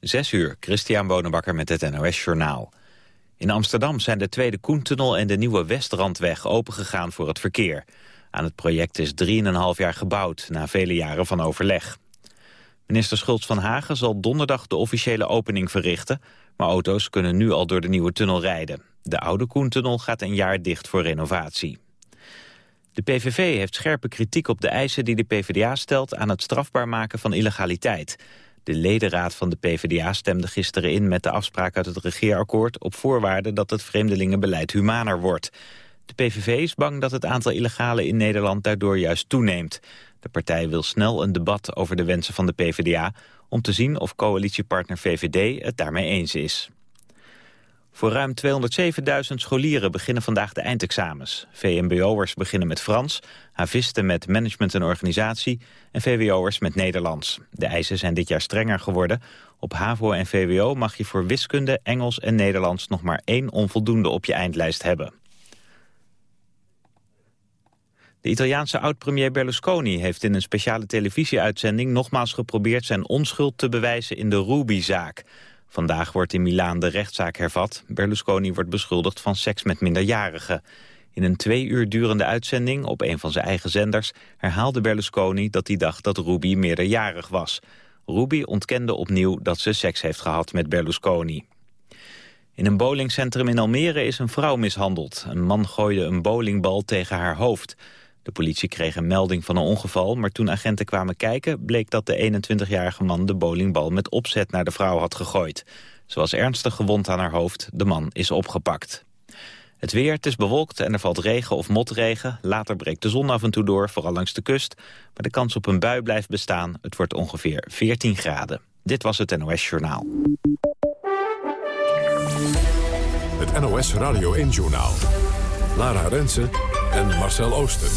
Zes uur, Christian Bonenbakker met het NOS Journaal. In Amsterdam zijn de Tweede Koentunnel en de Nieuwe Westrandweg opengegaan voor het verkeer. Aan het project is 3,5 jaar gebouwd, na vele jaren van overleg. Minister Schultz van Hagen zal donderdag de officiële opening verrichten... maar auto's kunnen nu al door de nieuwe tunnel rijden. De oude Koentunnel gaat een jaar dicht voor renovatie. De PVV heeft scherpe kritiek op de eisen die de PvdA stelt... aan het strafbaar maken van illegaliteit... De ledenraad van de PvdA stemde gisteren in met de afspraak uit het regeerakkoord... op voorwaarde dat het vreemdelingenbeleid humaner wordt. De PVV is bang dat het aantal illegalen in Nederland daardoor juist toeneemt. De partij wil snel een debat over de wensen van de PvdA... om te zien of coalitiepartner VVD het daarmee eens is. Voor ruim 207.000 scholieren beginnen vandaag de eindexamens. VMBO'ers beginnen met Frans, havisten met management en organisatie... en VWO'ers met Nederlands. De eisen zijn dit jaar strenger geworden. Op HAVO en VWO mag je voor wiskunde, Engels en Nederlands... nog maar één onvoldoende op je eindlijst hebben. De Italiaanse oud-premier Berlusconi heeft in een speciale televisieuitzending... nogmaals geprobeerd zijn onschuld te bewijzen in de Ruby-zaak... Vandaag wordt in Milaan de rechtszaak hervat. Berlusconi wordt beschuldigd van seks met minderjarigen. In een twee uur durende uitzending op een van zijn eigen zenders... herhaalde Berlusconi dat hij dacht dat Ruby meerderjarig was. Ruby ontkende opnieuw dat ze seks heeft gehad met Berlusconi. In een bowlingcentrum in Almere is een vrouw mishandeld. Een man gooide een bowlingbal tegen haar hoofd. De politie kreeg een melding van een ongeval, maar toen agenten kwamen kijken... bleek dat de 21-jarige man de bowlingbal met opzet naar de vrouw had gegooid. Ze was ernstig gewond aan haar hoofd. De man is opgepakt. Het weer, het is bewolkt en er valt regen of motregen. Later breekt de zon af en toe door, vooral langs de kust. Maar de kans op een bui blijft bestaan. Het wordt ongeveer 14 graden. Dit was het NOS Journaal. Het NOS Radio 1 Journaal. Lara Rensen en Marcel Ooster.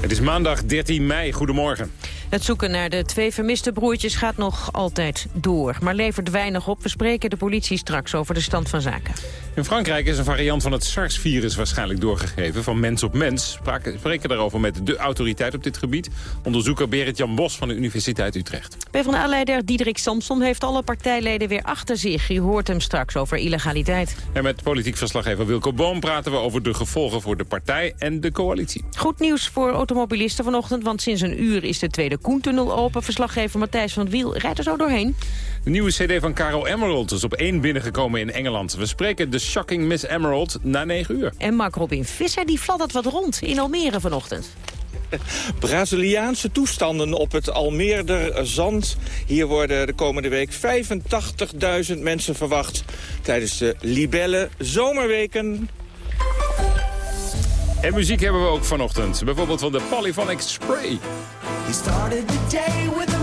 Het is maandag 13 mei. Goedemorgen. Het zoeken naar de twee vermiste broertjes gaat nog altijd door, maar levert weinig op. We spreken de politie straks over de stand van zaken. In Frankrijk is een variant van het SARS-virus waarschijnlijk doorgegeven... van mens op mens. We spreken daarover met de autoriteit op dit gebied. Onderzoeker Berit-Jan Bos van de Universiteit Utrecht. PvdA-leider Diederik Samson heeft alle partijleden weer achter zich. Je hoort hem straks over illegaliteit. En met politiek verslaggever Wilco Boom praten we over de gevolgen voor de partij en de coalitie. Goed nieuws voor automobilisten vanochtend, want sinds een uur is de tweede Koentunnel open. Verslaggever Matthijs van het Wiel rijdt er zo doorheen. De nieuwe cd van Caro Emerald is op één binnengekomen in Engeland. We spreken de Shocking Miss Emerald na 9 uur. En Mark Robin Visser die fladdert wat rond in Almere vanochtend. Braziliaanse toestanden op het Almeerder Zand. Hier worden de komende week 85.000 mensen verwacht... tijdens de Libelle Zomerweken. En muziek hebben we ook vanochtend. Bijvoorbeeld van de Polyphonic Spray. He started the day with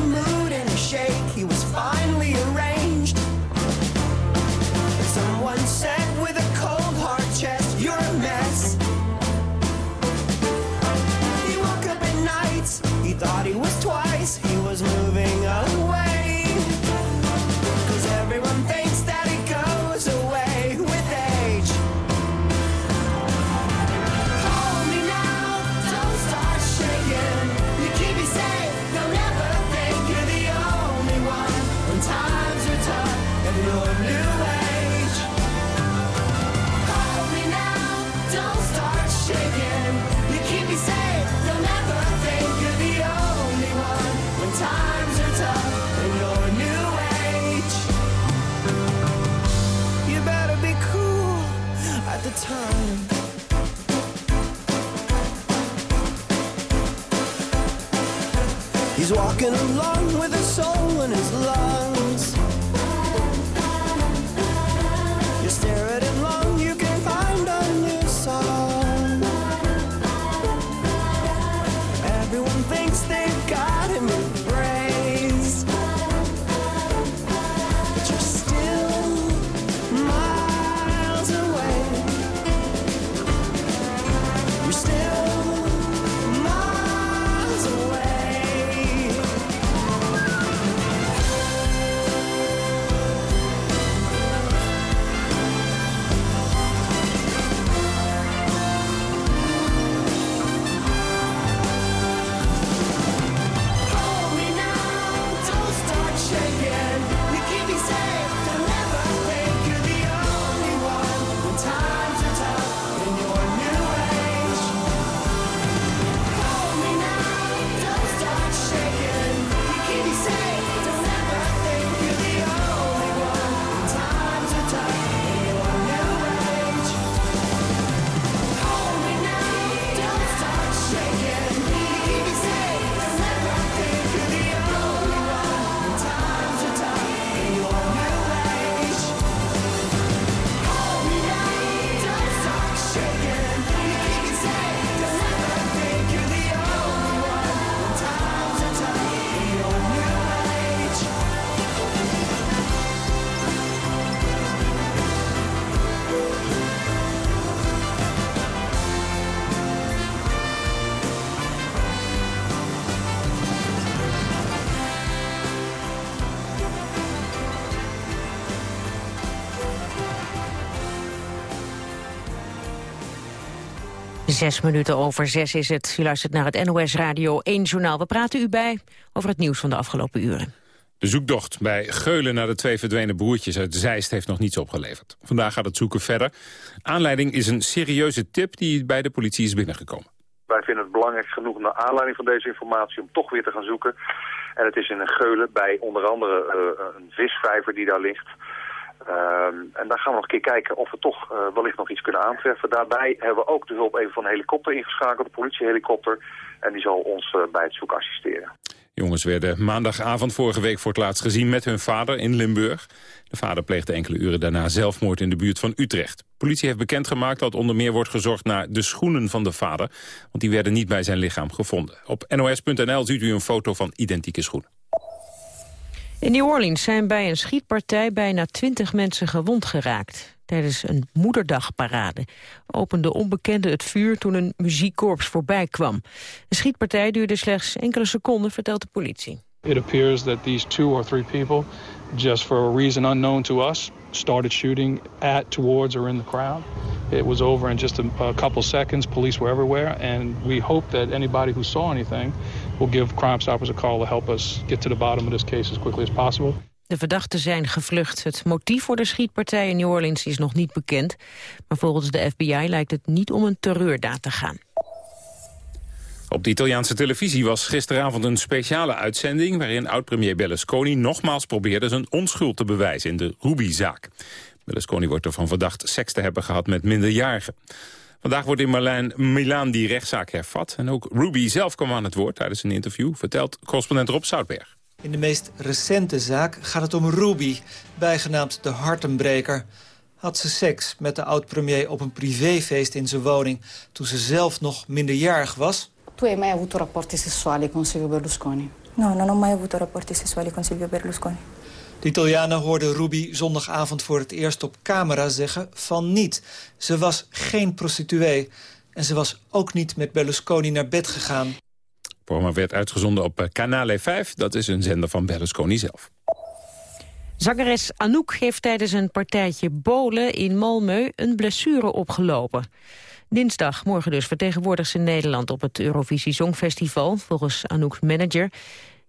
Zes minuten over zes is het. U luistert naar het NOS Radio 1 Journaal. We praten u bij over het nieuws van de afgelopen uren. De zoektocht bij Geulen naar de twee verdwenen broertjes uit Zeist heeft nog niets opgeleverd. Vandaag gaat het zoeken verder. Aanleiding is een serieuze tip die bij de politie is binnengekomen. Wij vinden het belangrijk genoeg naar aanleiding van deze informatie om toch weer te gaan zoeken. En het is in een Geulen bij onder andere eh, een visvijver die daar ligt. Ehm, en daar gaan we nog een keer kijken of we toch eh, wellicht nog iets kunnen aantreffen. Daarbij hebben we ook de hulp even van een helikopter ingeschakeld, de politiehelikopter. En die zal ons eh, bij het zoeken assisteren. Jongens werden maandagavond vorige week voor het laatst gezien met hun vader in Limburg. De vader pleegde enkele uren daarna zelfmoord in de buurt van Utrecht. Politie heeft bekendgemaakt dat onder meer wordt gezocht naar de schoenen van de vader. Want die werden niet bij zijn lichaam gevonden. Op nos.nl ziet u een foto van identieke schoenen. In New Orleans zijn bij een schietpartij bijna twintig mensen gewond geraakt. Tijdens een moederdagparade opende onbekende het vuur toen een muziekkorps voorbij kwam. De schietpartij duurde slechts enkele seconden, vertelt de politie. It appears that these two or three people, just for a reason unknown to us, started shooting at, towards, or in the crowd. It was over in just a, a couple seconds. Police were everywhere, and we hope that anybody who saw anything will give Crime Stoppers a call to help us get to the bottom of this case as quickly as possible. De verdachten zijn gevlucht. Het motief voor de schietpartij in New Orleans is nog niet bekend. Maar volgens de FBI lijkt het niet om een terreurdaad te gaan. Op de Italiaanse televisie was gisteravond een speciale uitzending... waarin oud-premier Berlusconi nogmaals probeerde zijn onschuld te bewijzen in de Ruby-zaak. Berlusconi wordt ervan verdacht seks te hebben gehad met minderjarigen. Vandaag wordt in Milaan, Milaan die rechtszaak hervat. En ook Ruby zelf kwam aan het woord tijdens een interview... vertelt correspondent Rob Zoutberg. In de meest recente zaak gaat het om Ruby, bijgenaamd de hartenbreker. Had ze seks met de oud-premier op een privéfeest in zijn woning... toen ze zelf nog minderjarig was? Tu hai mai avuto rapporti sessuali con Silvio Berlusconi? No, non ho mai avuto rapporti sessuali con Silvio Berlusconi. De Italianen hoorden Ruby zondagavond voor het eerst op camera zeggen van niet. Ze was geen prostituee en ze was ook niet met Berlusconi naar bed gegaan. Het programma werd uitgezonden op eh, Canale 5. Dat is een zender van Berlusconi zelf. Zangeres Anouk heeft tijdens een partijtje bolen in Malmö een blessure opgelopen. Dinsdag, morgen dus, vertegenwoordigt ze Nederland op het Eurovisie Songfestival. Volgens Anouk's manager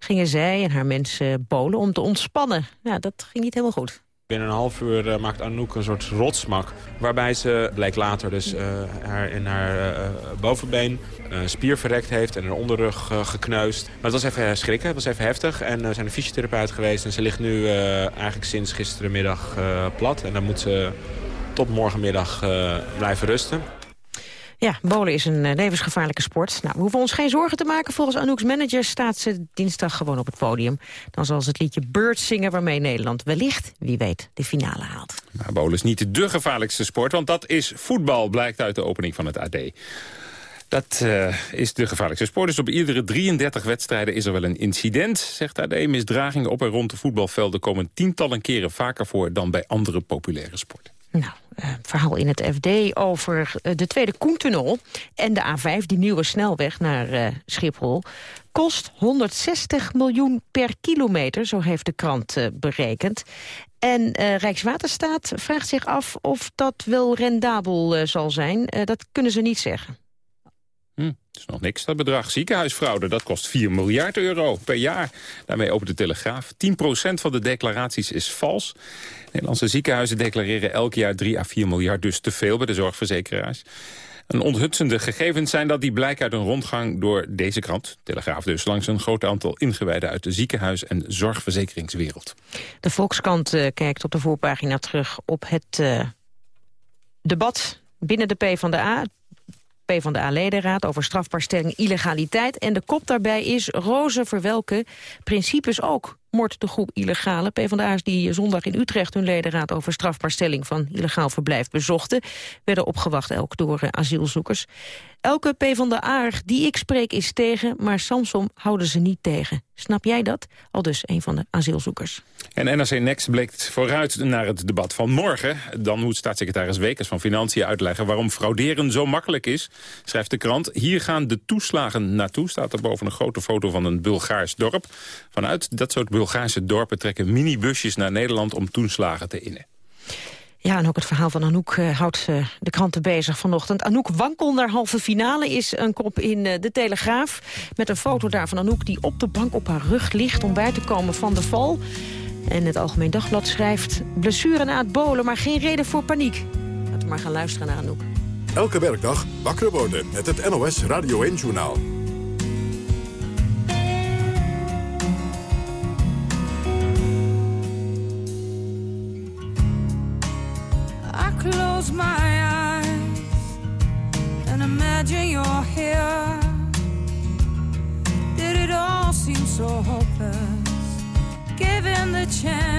gingen zij en haar mensen bolen om te ontspannen. Ja, dat ging niet helemaal goed. Binnen een half uur uh, maakt Anouk een soort rotsmak. Waarbij ze, bleek later dus, uh, haar, in haar uh, bovenbeen een spier verrekt heeft en haar onderrug gekneusd. Maar het was even schrikken, het was even heftig. En er zijn een fysiotherapeut geweest en ze ligt nu eigenlijk sinds gisterenmiddag plat. En dan moet ze tot morgenmiddag blijven rusten. Ja, bolen is een eh, levensgevaarlijke sport. Nou, we hoeven ons geen zorgen te maken. Volgens Anouk's manager staat ze dinsdag gewoon op het podium. Dan zal ze het liedje Bird zingen waarmee Nederland wellicht, wie weet, de finale haalt. Maar bolen is niet de gevaarlijkste sport, want dat is voetbal, blijkt uit de opening van het AD. Dat uh, is de gevaarlijkste sport. Dus op iedere 33 wedstrijden is er wel een incident, zegt AD. Misdragingen op en rond de voetbalvelden komen tientallen keren vaker voor dan bij andere populaire sporten. Nou, uh, verhaal in het FD over uh, de Tweede Koentunnel en de A5, die nieuwe snelweg naar uh, Schiphol, kost 160 miljoen per kilometer, zo heeft de krant berekend. En Rijkswaterstaat vraagt zich af of dat wel rendabel zal zijn. dat kunnen ze niet zeggen. Het is nog niks, dat bedrag. Ziekenhuisfraude, dat kost 4 miljard euro per jaar. Daarmee opent de Telegraaf. 10% van de declaraties is vals. Nederlandse ziekenhuizen declareren elk jaar 3 à 4 miljard, dus te veel bij de zorgverzekeraars. Een onthutsende gegevens zijn dat die blijken uit een rondgang door deze krant, Telegraaf dus, langs een groot aantal ingewijden uit de ziekenhuis- en zorgverzekeringswereld. De Volkskrant uh, kijkt op de voorpagina terug op het uh, debat binnen de PvdA. PvdA-ledenraad over strafbaarstelling illegaliteit. En de kop daarbij is Roze Verwelke principes ook moord de groep illegale PvdA's die zondag in Utrecht hun ledenraad over strafbaarstelling van illegaal verblijf bezochten, werden opgewacht elk door uh, asielzoekers. Elke PvdA die ik spreek is tegen, maar Samsom houden ze niet tegen. Snap jij dat? Al dus een van de asielzoekers. En NRC Next blikt vooruit naar het debat van morgen. Dan moet staatssecretaris Wekers van Financiën uitleggen... waarom frauderen zo makkelijk is, schrijft de krant. Hier gaan de toeslagen naartoe, staat er boven een grote foto van een Bulgaars dorp. Vanuit dat soort Bulgaarse dorpen trekken minibusjes naar Nederland om toeslagen te innen. Ja, en ook het verhaal van Anouk eh, houdt eh, de kranten bezig vanochtend. Anouk wankel naar halve finale is een kop in eh, De Telegraaf. Met een foto daar van Anouk die op de bank op haar rug ligt... om bij te komen van de val. En het Algemeen Dagblad schrijft... blessure na het bolen, maar geen reden voor paniek. Laten we maar gaan luisteren naar Anouk. Elke werkdag wakker worden met het NOS Radio 1-journaal. Chance,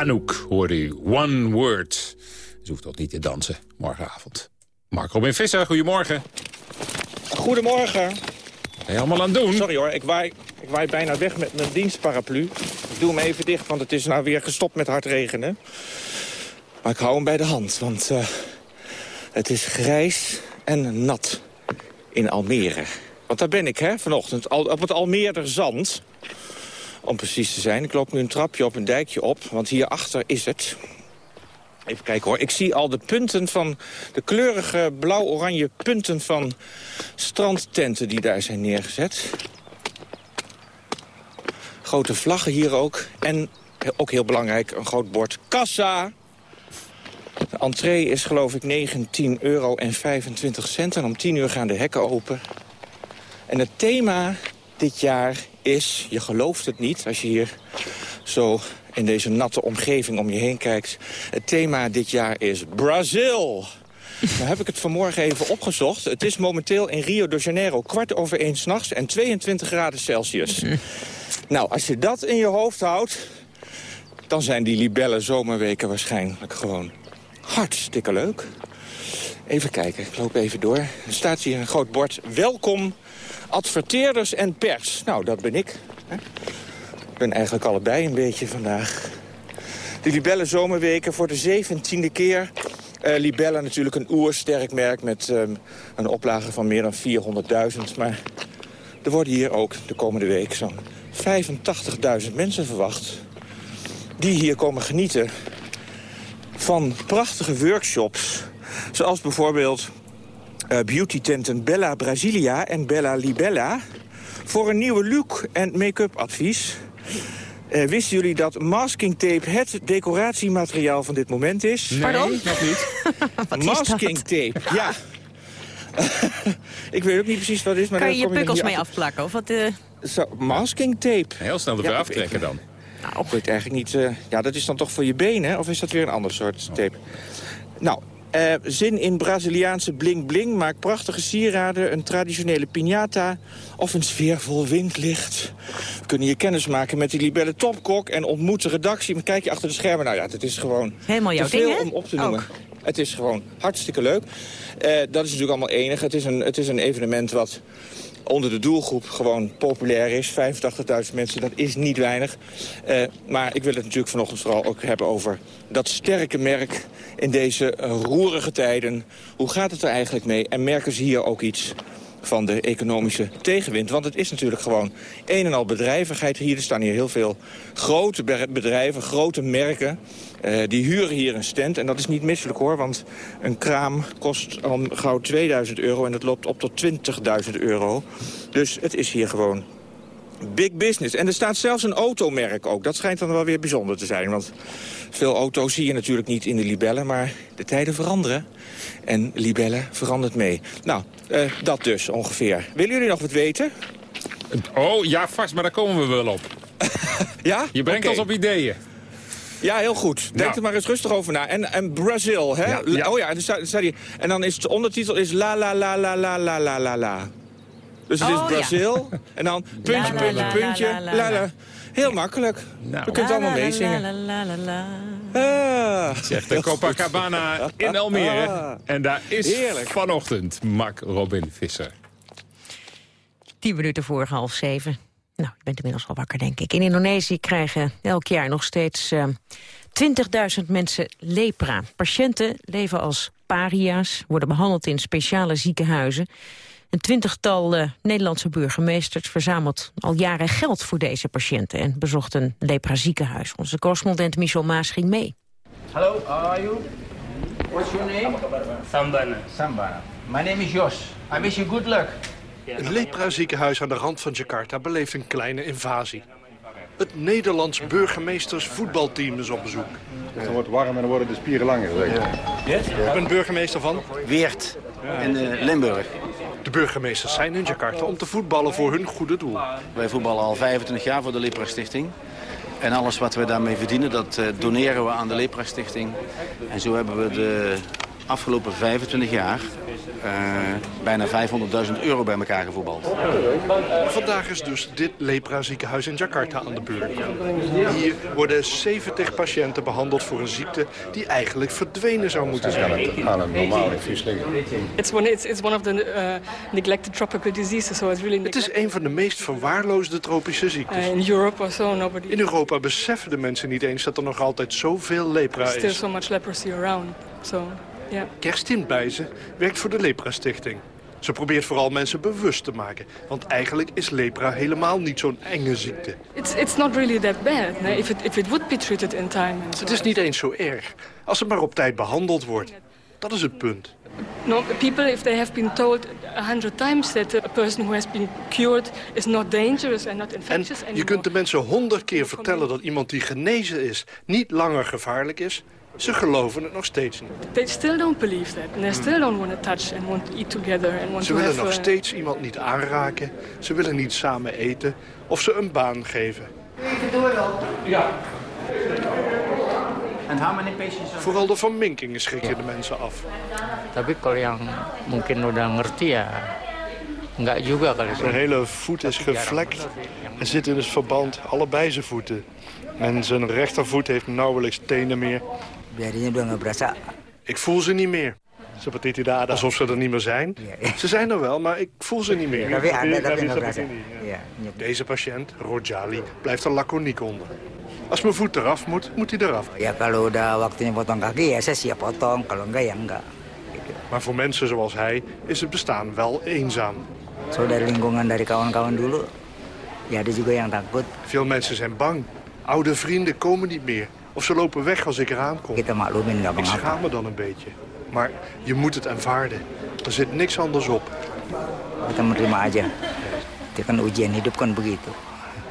Anouk hoorde u. One word. Ze hoeft toch niet te dansen morgenavond. Mark Robin Visser, goedemorgen. Goedemorgen. Ben je allemaal aan het doen? Sorry hoor, ik waai, ik waai bijna weg met mijn dienstparaplu. Ik doe hem even dicht, want het is nou weer gestopt met hard regenen. Maar ik hou hem bij de hand, want eh, het is grijs en nat in Almere. Want daar ben ik, hè, vanochtend, al, op het Almeerder Zand. Om precies te zijn. Ik loop nu een trapje op, een dijkje op, want hierachter is het. Even kijken hoor. Ik zie al de punten van de kleurige blauw-oranje punten van strandtenten die daar zijn neergezet. Grote vlaggen hier ook. En ook heel belangrijk, een groot bord kassa. De entree is geloof ik 19,25 euro en 25 cent. En om 10 uur gaan de hekken open. En het thema dit jaar is, je gelooft het niet als je hier zo in deze natte omgeving om je heen kijkt. Het thema dit jaar is Brazil. Nou heb ik het vanmorgen even opgezocht. Het is momenteel in Rio de Janeiro kwart over één s'nachts en 22 graden Celsius. Nou, als je dat in je hoofd houdt, dan zijn die libelle zomerweken waarschijnlijk gewoon hartstikke leuk. Even kijken, ik loop even door. Er staat hier een groot bord. Welkom, adverteerders en pers. Nou, dat ben ik. Ik ben eigenlijk allebei een beetje vandaag. De Libelle Zomerweken voor de zeventiende keer. Eh Libelle natuurlijk een oersterk merk met ehm, een oplage van meer dan 400.000. Maar er worden hier ook de komende week zo'n 85.000 mensen verwacht... die hier komen genieten van prachtige workshops. Zoals bijvoorbeeld beautytenten Bella Brasilia en Bella Libella... voor een nieuwe look en make-up advies. Eh, wisten jullie dat masking tape het decoratiemateriaal van dit moment is? Pardon? nog niet. masking tape, ja. ik weet ook niet precies wat het is. Maar Kan je je pukkels mee afplakken? Of wat, eh, Zo, masking tape. Heel snel ervoor Ja, aftrekken dan. Nou, ik weet eigenlijk niet... eh, ja, dat is dan toch voor je benen, of is dat weer een ander soort tape? Nou, eh, zin in Braziliaanse bling-bling maakt prachtige sieraden... een traditionele piñata of een sfeervol windlicht. We kunnen hier kennis maken met die Libelle Topkok... en ontmoet de redactie. Maar kijk je achter de schermen, nou ja, het is gewoon... Helemaal jouw te veel ding, om op te noemen. Het is gewoon hartstikke leuk. Eh, dat is natuurlijk allemaal enig. Het is een, het is een evenement wat onder de doelgroep gewoon populair is. 85.000 mensen, dat is niet weinig. Eh, maar ik wil het natuurlijk vanochtend vooral ook hebben over dat sterke merk in deze roerige tijden. Hoe gaat het er eigenlijk mee? En merken ze hier ook iets van de economische tegenwind? Want het is natuurlijk gewoon een en al bedrijvigheid hier. Er staan hier heel veel grote be- bedrijven, grote merken. eh, die huren hier een stand. En dat is niet misselijk hoor, want een kraam kost al gauw 2000 euro... en het loopt op tot 20.000 euro. Dus het is hier gewoon big business. En er staat zelfs een automerk ook. Dat schijnt dan wel weer bijzonder te zijn. Want veel auto's zie je natuurlijk niet in de libellen. Maar de tijden veranderen. En libellen verandert mee. Nou, eh, dat dus ongeveer. Willen jullie nog wat weten? Oh, ja, vast, maar daar komen we wel op. Ja? Je brengt ons op ideeën. Ja, heel goed. Denk Nou. er maar eens rustig over na. En, en Brazil, hè? Ja, ja. Oh ja, staat, staat hier. En dan is de ondertitel is la la la la la la la la la. Dus het Oh, is ja. Brazil. En dan puntje, la, puntje, la, puntje. la, la, La la. la. Heel makkelijk. Nou. Je kunt het allemaal meezingen. Ah. Zegt de Copacabana in Almere. Ah. En daar is Heerlijk. vanochtend Mark Robin Visser. Tien minuten voor half zeven. Nou, je bent inmiddels al wakker, denk ik. In Indonesië krijgen elk jaar nog steeds eh 20.000 mensen lepra. Patiënten leven als paria's, worden behandeld in speciale ziekenhuizen. Een twintigtal eh, Nederlandse burgemeesters verzamelt al jaren geld voor deze patiënten... en bezocht een lepra-ziekenhuis. Onze correspondent Michel Maas ging mee. Hello, how are you? What's your name? Sambana. Sambana. My name is Jos. I wish you good luck. Een lepra-ziekenhuis aan de rand van Jakarta beleeft een kleine invasie. Het Nederlands burgemeesters voetbalteam is op bezoek. Het wordt warm en dan worden de spieren langer. Ik ben burgemeester van Weert in eh, Limburg. De burgemeesters zijn in Jakarta om te voetballen voor hun goede doel. Wij voetballen al 25 jaar voor de Lepra Stichting. En alles wat we daarmee verdienen, dat eh, doneren we aan de Lepra Stichting. En zo hebben we de afgelopen 25 jaar eh, bijna 500.000 euro bij elkaar gevoetbald. Vandaag is dus dit lepra-ziekenhuis in Jakarta aan de beurt. Hier worden 70 patiënten behandeld voor een ziekte die eigenlijk verdwenen zou moeten zijn. Aan een normale vis liggen. It's one, it's, it's one of the uh, neglected tropical diseases, so it's really Het is een van de meest verwaarloosde tropische ziektes. uh, in Europe or so. Nobody In Europa beseffen de mensen niet eens dat er nog altijd zoveel lepra there's still is. so much leprosy around. So, yeah. Kerstin Bijzen werkt voor de Lepra Stichting. Ze probeert vooral mensen bewust te maken. Want eigenlijk is lepra helemaal niet zo'n enge ziekte. It's it's not really that bad if it if it would be treated in time. so Het is niet eens zo erg. Als het maar op tijd behandeld wordt. Dat is het punt. No, people, if they have been told a hundred times that a person who has been cured is not dangerous and not En infectious je anymore, kunt de mensen honderd keer vertellen dat iemand die genezen is niet langer gevaarlijk is. Ze geloven het nog steeds niet. they still don't believe that, and they still don't want to touch and want to eat together and want Ze to willen nog uh, steeds iemand niet aanraken. Ze willen niet samen eten of ze een baan geven. Ja. How many patients are Vooral de verminkingen schrikken de mensen af. Tapi kalau yang mungkin udah ngerti ya nggak juga kali. Zijn hele voet is gevlekt en zit in het verband allebei zijn voeten. En zijn rechtervoet heeft nauwelijks tenen meer. Biasanya udah nggak berasa. Ik voel ze niet meer. Seperti tidak ada. Alsof ze er niet meer zijn. Ze zijn er wel, maar ik voel ze niet meer. Tapi ada tapi nggak Seperti berasa. ini, ja. Iya. Deze patiënt, Rojali, blijft er laconiek onder. Als mijn voet eraf moet, moet hij eraf. Ya kalau udah waktunya potong kaki ya saya siap potong. Kalau enggak ya enggak. Maar voor mensen zoals hij is het bestaan wel eenzaam. Zo dari lingkungan dari kawan-kawan dulu, ya ada juga yang takut. Veel mensen zijn bang. Oude vrienden komen niet meer. Of ze lopen weg als ik eraan kom. Ik schaam me dan een beetje. Maar je moet het aanvaarden. Er zit niks anders op. Kita menerima aja. Itu kan ujian hidup kan begitu.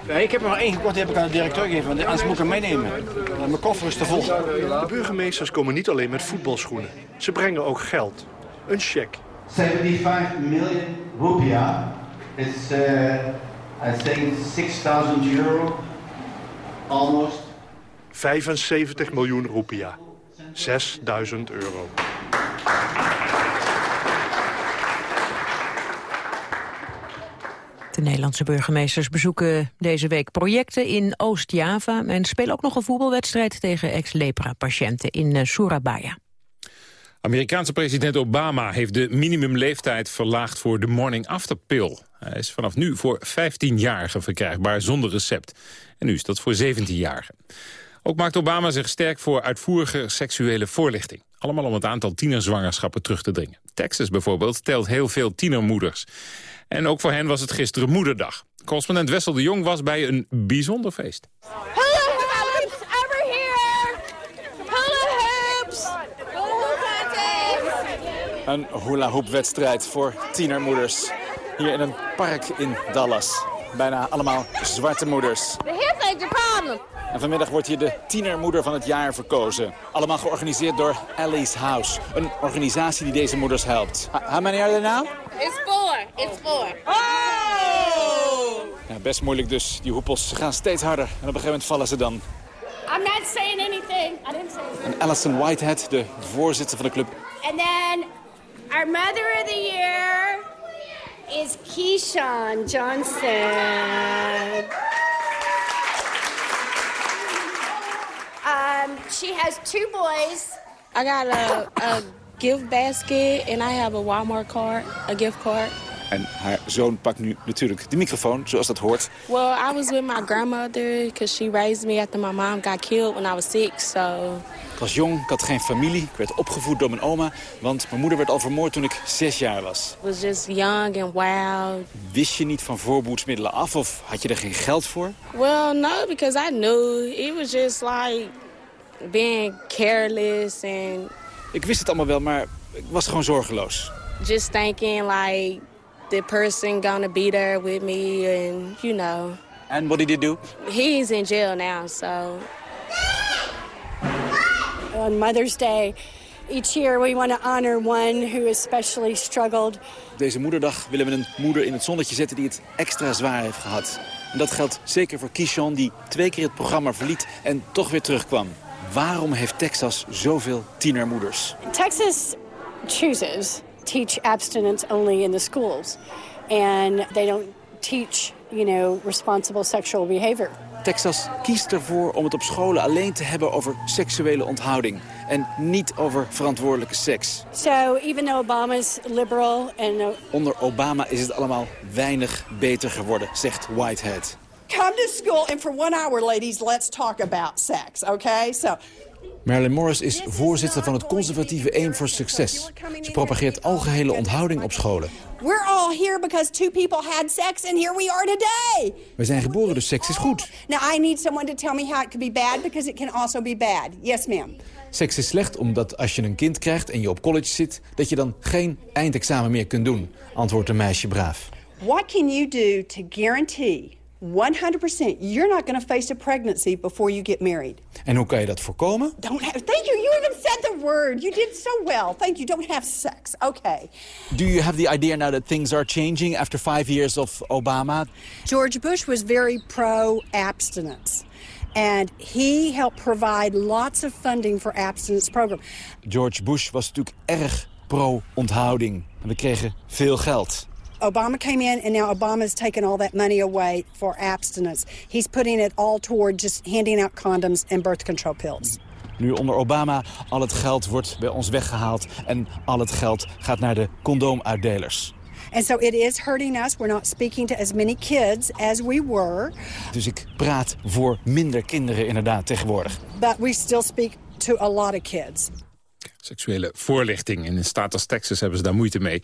Ja, ik heb er maar één gekocht, die heb ik aan de directeur gegeven, want anders moet ik hem meenemen. Mijn koffer is te vol. De burgemeesters komen niet alleen met voetbalschoenen. Ze brengen ook geld. Een cheque. 75 million rupiah. It's, uh, I think, 6,000 euro. Almost. 75 miljoen roepia. 6000 euro. De Nederlandse burgemeesters bezoeken deze week projecten in Oost-Java... en spelen ook nog een voetbalwedstrijd tegen ex-lepra-patiënten in eh, Surabaya. Amerikaanse president Obama heeft de minimumleeftijd verlaagd voor de morning after pill. Hij is vanaf nu voor 15-jarigen verkrijgbaar zonder recept. En nu is dat voor 17-jarigen. Ook maakt Obama zich sterk voor uitvoerige seksuele voorlichting. Allemaal om het aantal tienerzwangerschappen terug te dringen. Texas bijvoorbeeld telt heel veel tienermoeders. En ook voor hen was het gisteren moederdag. Correspondent Wessel de Jong was bij een bijzonder feest. Hoops over here. Hoops. Een hula hoop wedstrijd voor tienermoeders. Hier in een park in Dallas. Bijna allemaal zwarte moeders. The hips ain't your problem. En vanmiddag wordt hier de tienermoeder van het jaar verkozen. Allemaal georganiseerd door Allie's House. Een organisatie die deze moeders helpt. How many are there now? It's four. It's four. Oh! Ja, best moeilijk dus. Die hoepels ze gaan steeds harder. En op een gegeven moment vallen ze dan. I'm not saying anything. I didn't say anything. En Alison Whitehead, de voorzitter van de club, And then our mother of the year is Keyshawn Johnson. Um, she has two boys. I got a, a gift basket and I have a Walmart card, a gift card. En haar zoon pakt nu natuurlijk de microfoon, zoals dat hoort. Well, I was with my grandmother because she raised me after my mom got killed when I was six. So Ik was jong, ik had geen familie. Ik werd opgevoed door mijn oma, want mijn moeder werd al vermoord toen ik zes jaar was. it was just young and wild. Wist je niet van voorboedsmiddelen af of had je er geen geld voor? Well, no, because I knew it was just like being careless and Ik wist het allemaal wel, maar ik was gewoon zorgeloos. just thinking like the person gonna be there with me and you know. And what did you do? He's in jail now, so On Mother's Day, each year we want to honor one who especially struggled. Deze moederdag willen we een moeder in het zonnetje zetten die het extra zwaar heeft gehad. En dat geldt zeker voor Kishon, die twee keer het programma verliet en toch weer terugkwam. Waarom heeft Texas zoveel tienermoeders? Texas chooses teach abstinence only in the schools, and they don't teach, you know, responsible sexual behavior. Texas kiest ervoor om het op scholen alleen te hebben over seksuele onthouding. En niet over verantwoordelijke seks. So even though Obama's liberal and Onder Obama is het allemaal weinig beter geworden, zegt Whitehead. Come to school and for one hour, ladies, let's talk about sex, okay? So Marilyn Morris is voorzitter van het conservatieve Aim for Success. Ze propageert algehele onthouding op scholen. we're all here because two people had sex and here we are today. We zijn geboren, dus seks is goed. Now I need someone to tell me how it could be bad because it can also be bad. Yes, ma'am. Seks is slecht omdat als je een kind krijgt en je op college zit... dat je dan geen eindexamen meer kunt doen, antwoordt een meisje braaf. What can you do to guarantee 100%. You're not going to face a pregnancy before you get married. En hoe kan je dat voorkomen? Don't have, thank you. You even said the word. You did so well. Thank you. Don't have sex. Okay. Do you have the idea now that things are changing after five years of Obama? George Bush was very pro abstinence. And he helped provide lots of funding for abstinence program. George Bush was natuurlijk erg pro-onthouding. En we kregen veel geld. Obama came in and now Obama's taken all that money away for abstinence. He's putting it all toward just handing out condoms and birth control pills. Nu onder Obama, al het geld wordt bij ons weggehaald... en al het geld gaat naar de condoomuitdelers. And so it is hurting us. We're not speaking to as many kids as we were, Dus ik praat voor minder kinderen inderdaad tegenwoordig. but we still speak to a lot of kids. Seksuele voorlichting. In een staat als Texas hebben ze daar moeite mee.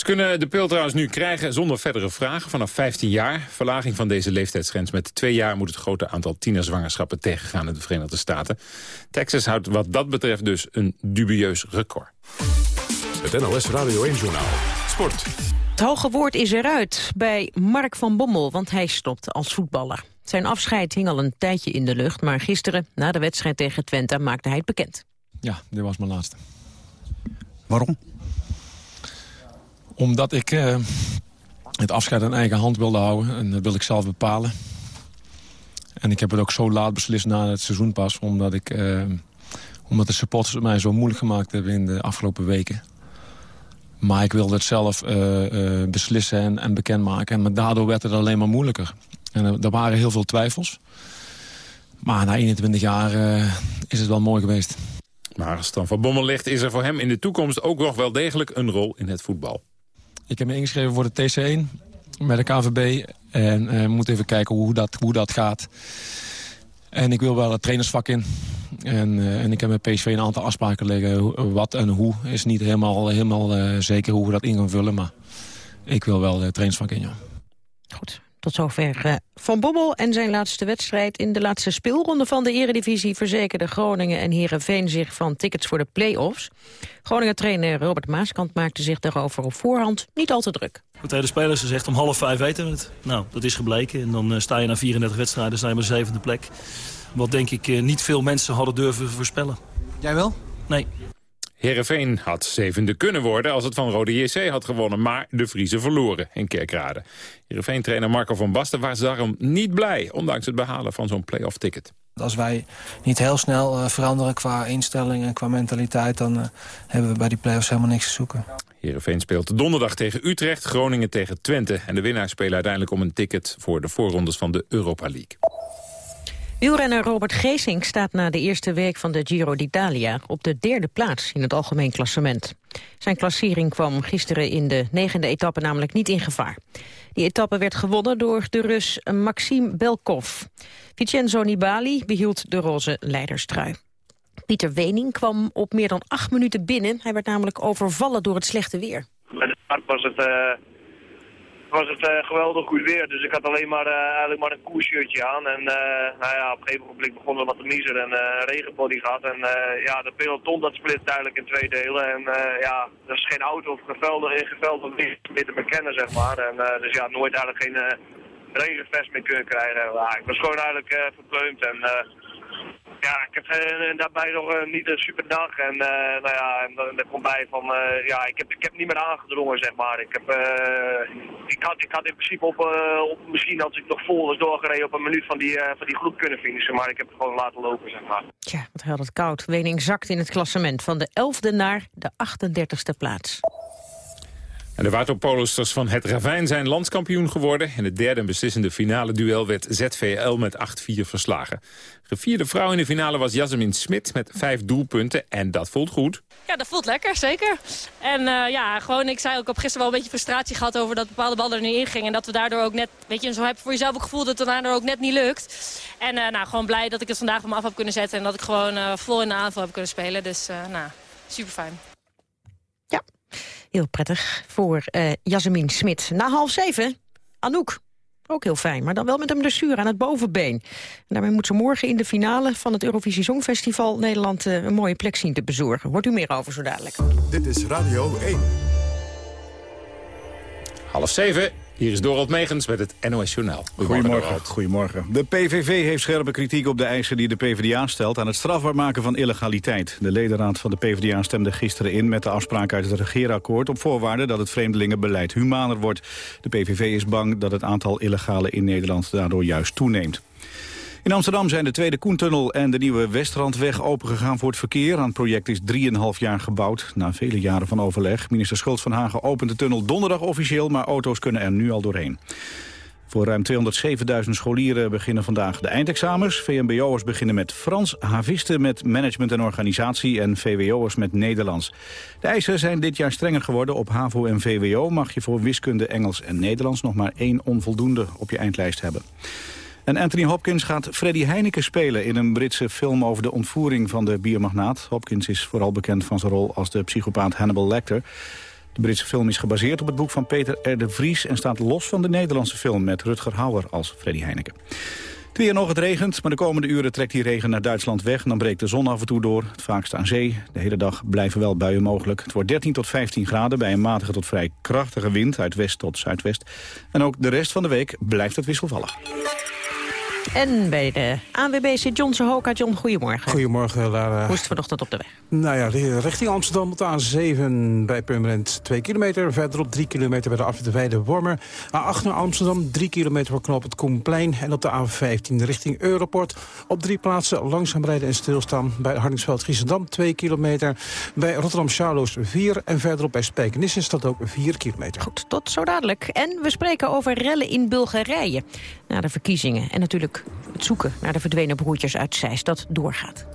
Ze kunnen de pil trouwens nu krijgen zonder verdere vragen vanaf 15 jaar. Verlaging van deze leeftijdsgrens met twee jaar... moet het grote aantal tienerzwangerschappen tegengaan in de Verenigde Staten. Texas houdt wat dat betreft dus een dubieus record. Het NOS Radio 1-journaal. Sport. Het hoge woord is eruit bij Mark van Bommel, want hij stopt als voetballer. Zijn afscheid hing al een tijdje in de lucht, maar gisteren, na de wedstrijd tegen Twente, maakte hij het bekend. Ja, dit was mijn laatste. Waarom? Omdat ik eh, het afscheid in eigen hand wilde houden. En dat wil ik zelf bepalen. En ik heb het ook zo laat beslist na het seizoen pas. Omdat, ik, eh, omdat de supporters het mij zo moeilijk gemaakt hebben in de afgelopen weken. Maar ik wilde het zelf eh, beslissen en, en bekendmaken. En daardoor werd het alleen maar moeilijker. En er, waren heel veel twijfels. Maar na 21 jaar is het wel mooi geweest. Maar dan van Bommel ligt, is er voor hem in de toekomst ook nog wel degelijk een rol in het voetbal. Ik heb me ingeschreven voor de TC1 met de KVB. En we moeten even kijken hoe dat, hoe dat gaat. En ik wil wel het trainersvak in. En, eh, en ik heb met PSV een aantal afspraken liggen. Wat en hoe is niet helemaal, helemaal eh, zeker hoe we dat in gaan vullen. Maar ik wil wel het trainersvak in, ja. Tot zover eh, Van Bommel en zijn laatste wedstrijd. In de laatste speelronde van de eredivisie verzekerden Groningen en Herenveen zich van tickets voor de play-offs. Groningen-trainer Robert Maaskant maakte zich daarover op voorhand niet al te druk. Tegen de spelers gezegd om half vijf weten we het. Nou, dat is gebleken. En dan eh, sta je na 34 wedstrijden, sta je de zevende plek. Wat denk ik eh, niet veel mensen hadden durven voorspellen. Jij wel? Nee. Heerenveen had zevende kunnen worden als het van Rode JC had gewonnen. Maar de Vriezen verloren in Kerkrade. Heerenveen-trainer Marco van Basten was daarom niet blij... ondanks het behalen van zo'n play-off ticket. Als wij niet heel snel eh, veranderen qua instelling en qua mentaliteit... dan eh, hebben we bij die play-offs helemaal niks te zoeken. Heerenveen speelt donderdag tegen Utrecht, Groningen tegen Twente. En de winnaars spelen uiteindelijk om een ticket voor de voorrondes van de Europa League. Wielrenner Robert Geesink staat na de eerste week van de Giro d'Italia op de derde plaats in het algemeen klassement. Zijn klassering kwam gisteren in de negende etappe namelijk niet in gevaar. Die etappe werd gewonnen door de Rus Maxime Belkov. Vincenzo Nibali behield de roze leiderstrui. Pieter Wening kwam op meer dan acht minuten binnen. Hij werd namelijk overvallen door het slechte weer. Bij de was het, eh, was het eh, geweldig goed weer, dus ik had alleen maar, eh, eigenlijk maar een koershirtje aan. En eh, nou ja, op een gegeven moment begon er wat te miseren en regenbody gehad. En ja, de peloton dat split eigenlijk in twee delen. En ja, er is geen auto of gevelde, in gevelde weer meer te bekennen, zeg maar. En dus ja, nooit eigenlijk geen regenvest meer kunnen krijgen. Ik was gewoon eigenlijk verkleumd en... eh, ja, ik heb eh, daarbij nog eh, niet een super dag. En eh, nou ja, en er komt bij van, eh, ja, ik heb, ik heb niet meer aangedrongen, zeg maar. Ik, heb, eh, ik, had, ik had in principe op, eh, op, misschien als ik nog vol was doorgereden, op een minuut van die, eh, van die groep kunnen finishen. Maar ik heb het gewoon laten lopen, zeg maar. Tja, wat het koud. Wening zakt in het klassement van de 11e naar de 38e plaats. En de waterpolosters van Het Ravijn zijn landskampioen geworden. In het derde en beslissende finale duel werd ZVL met 8-4 verslagen. Gevierde vrouw in de finale was Jasmin Smit met vijf doelpunten. En dat voelt goed. Ja, dat voelt lekker, zeker. En eh, ja, gewoon, ik zei ook, heb gisteren wel een beetje frustratie gehad over dat bepaalde ballen er niet in gingen. En dat we daardoor ook net, weet je, zo heb je voor jezelf ook gevoel dat het daardoor ook net niet lukt. En eh, nou, gewoon blij dat ik het vandaag van me af heb kunnen zetten en dat ik gewoon eh, vol in de aanval heb kunnen spelen. Dus nou, super fijn. Heel prettig voor eh Jasmin Smit. Na half zeven, Anouk. Ook heel fijn, maar dan wel met een blessure aan het bovenbeen. En daarmee moet ze morgen in de finale van het Eurovisie Songfestival... Nederland eh, een mooie plek zien te bezorgen. Hoort u meer over zo dadelijk. Dit is Radio 1. Half zeven. Hier is Dorald Megens met het NOS Journaal. Goedemorgen. Goedemorgen. De PVV heeft scherpe kritiek op de eisen die de PvdA stelt... aan het strafbaar maken van illegaliteit. De ledenraad van de PvdA stemde gisteren in met de afspraak uit het regeerakkoord... op voorwaarde dat het vreemdelingenbeleid humaner wordt. De PVV is bang dat het aantal illegale in Nederland daardoor juist toeneemt. In Amsterdam zijn de Tweede Koentunnel en de nieuwe Westrandweg opengegaan voor het verkeer. Het project is 3,5 jaar gebouwd, na vele jaren van overleg. Minister Schultz van Hagen opent de tunnel donderdag officieel, maar auto's kunnen er nu al doorheen. Voor ruim 207.000 scholieren beginnen vandaag de eindexamens. VMBO'ers beginnen met Frans, havisten met management en organisatie... en VWO'ers met Nederlands. De eisen zijn dit jaar strenger geworden. Op HAVO en VWO mag je voor wiskunde, Engels en Nederlands... nog maar één onvoldoende op je eindlijst hebben. En Anthony Hopkins gaat Freddy Heineken spelen in een Britse film over de ontvoering van de biermagnaat. Hopkins is vooral bekend van zijn rol als de psychopaat Hannibal Lecter. De Britse film is gebaseerd op het boek van Peter R. de Vries... en staat los van de Nederlandse film met Rutger Hauer als Freddy Heineken. Het weer nog, het regent, maar de komende uren trekt die regen naar Duitsland weg... en dan breekt de zon af en toe door, het vaakst aan zee. De hele dag blijven wel buien mogelijk. Het wordt 13 tot 15 graden bij een matige tot vrij krachtige wind... uit west tot zuidwest. En ook de rest van de week blijft het wisselvallig. En bij de ANWB zit John Sehoka. John, goedemorgen. Goedemorgen, Lara. Hoe is het vanochtend op de weg? Nou ja, richting Amsterdam op de A7 bij Purmerend 2 kilometer. Verderop 3 kilometer bij de afrit de Weide Wormer. A8 naar Amsterdam, 3 kilometer voor knop het Koenplein. En op de A15 richting Europort. Op drie plaatsen langzaam rijden en stilstaan. Bij Hardingsveld Giesendam 2 kilometer. Bij Rotterdam Charloes 4. En verderop bij Spijkenisse staat ook 4 kilometer. Goed, tot zo dadelijk. En we spreken over rellen in Bulgarije. Na de verkiezingen. En natuurlijk het zoeken naar de verdwenen broertjes uit Zeist dat doorgaat.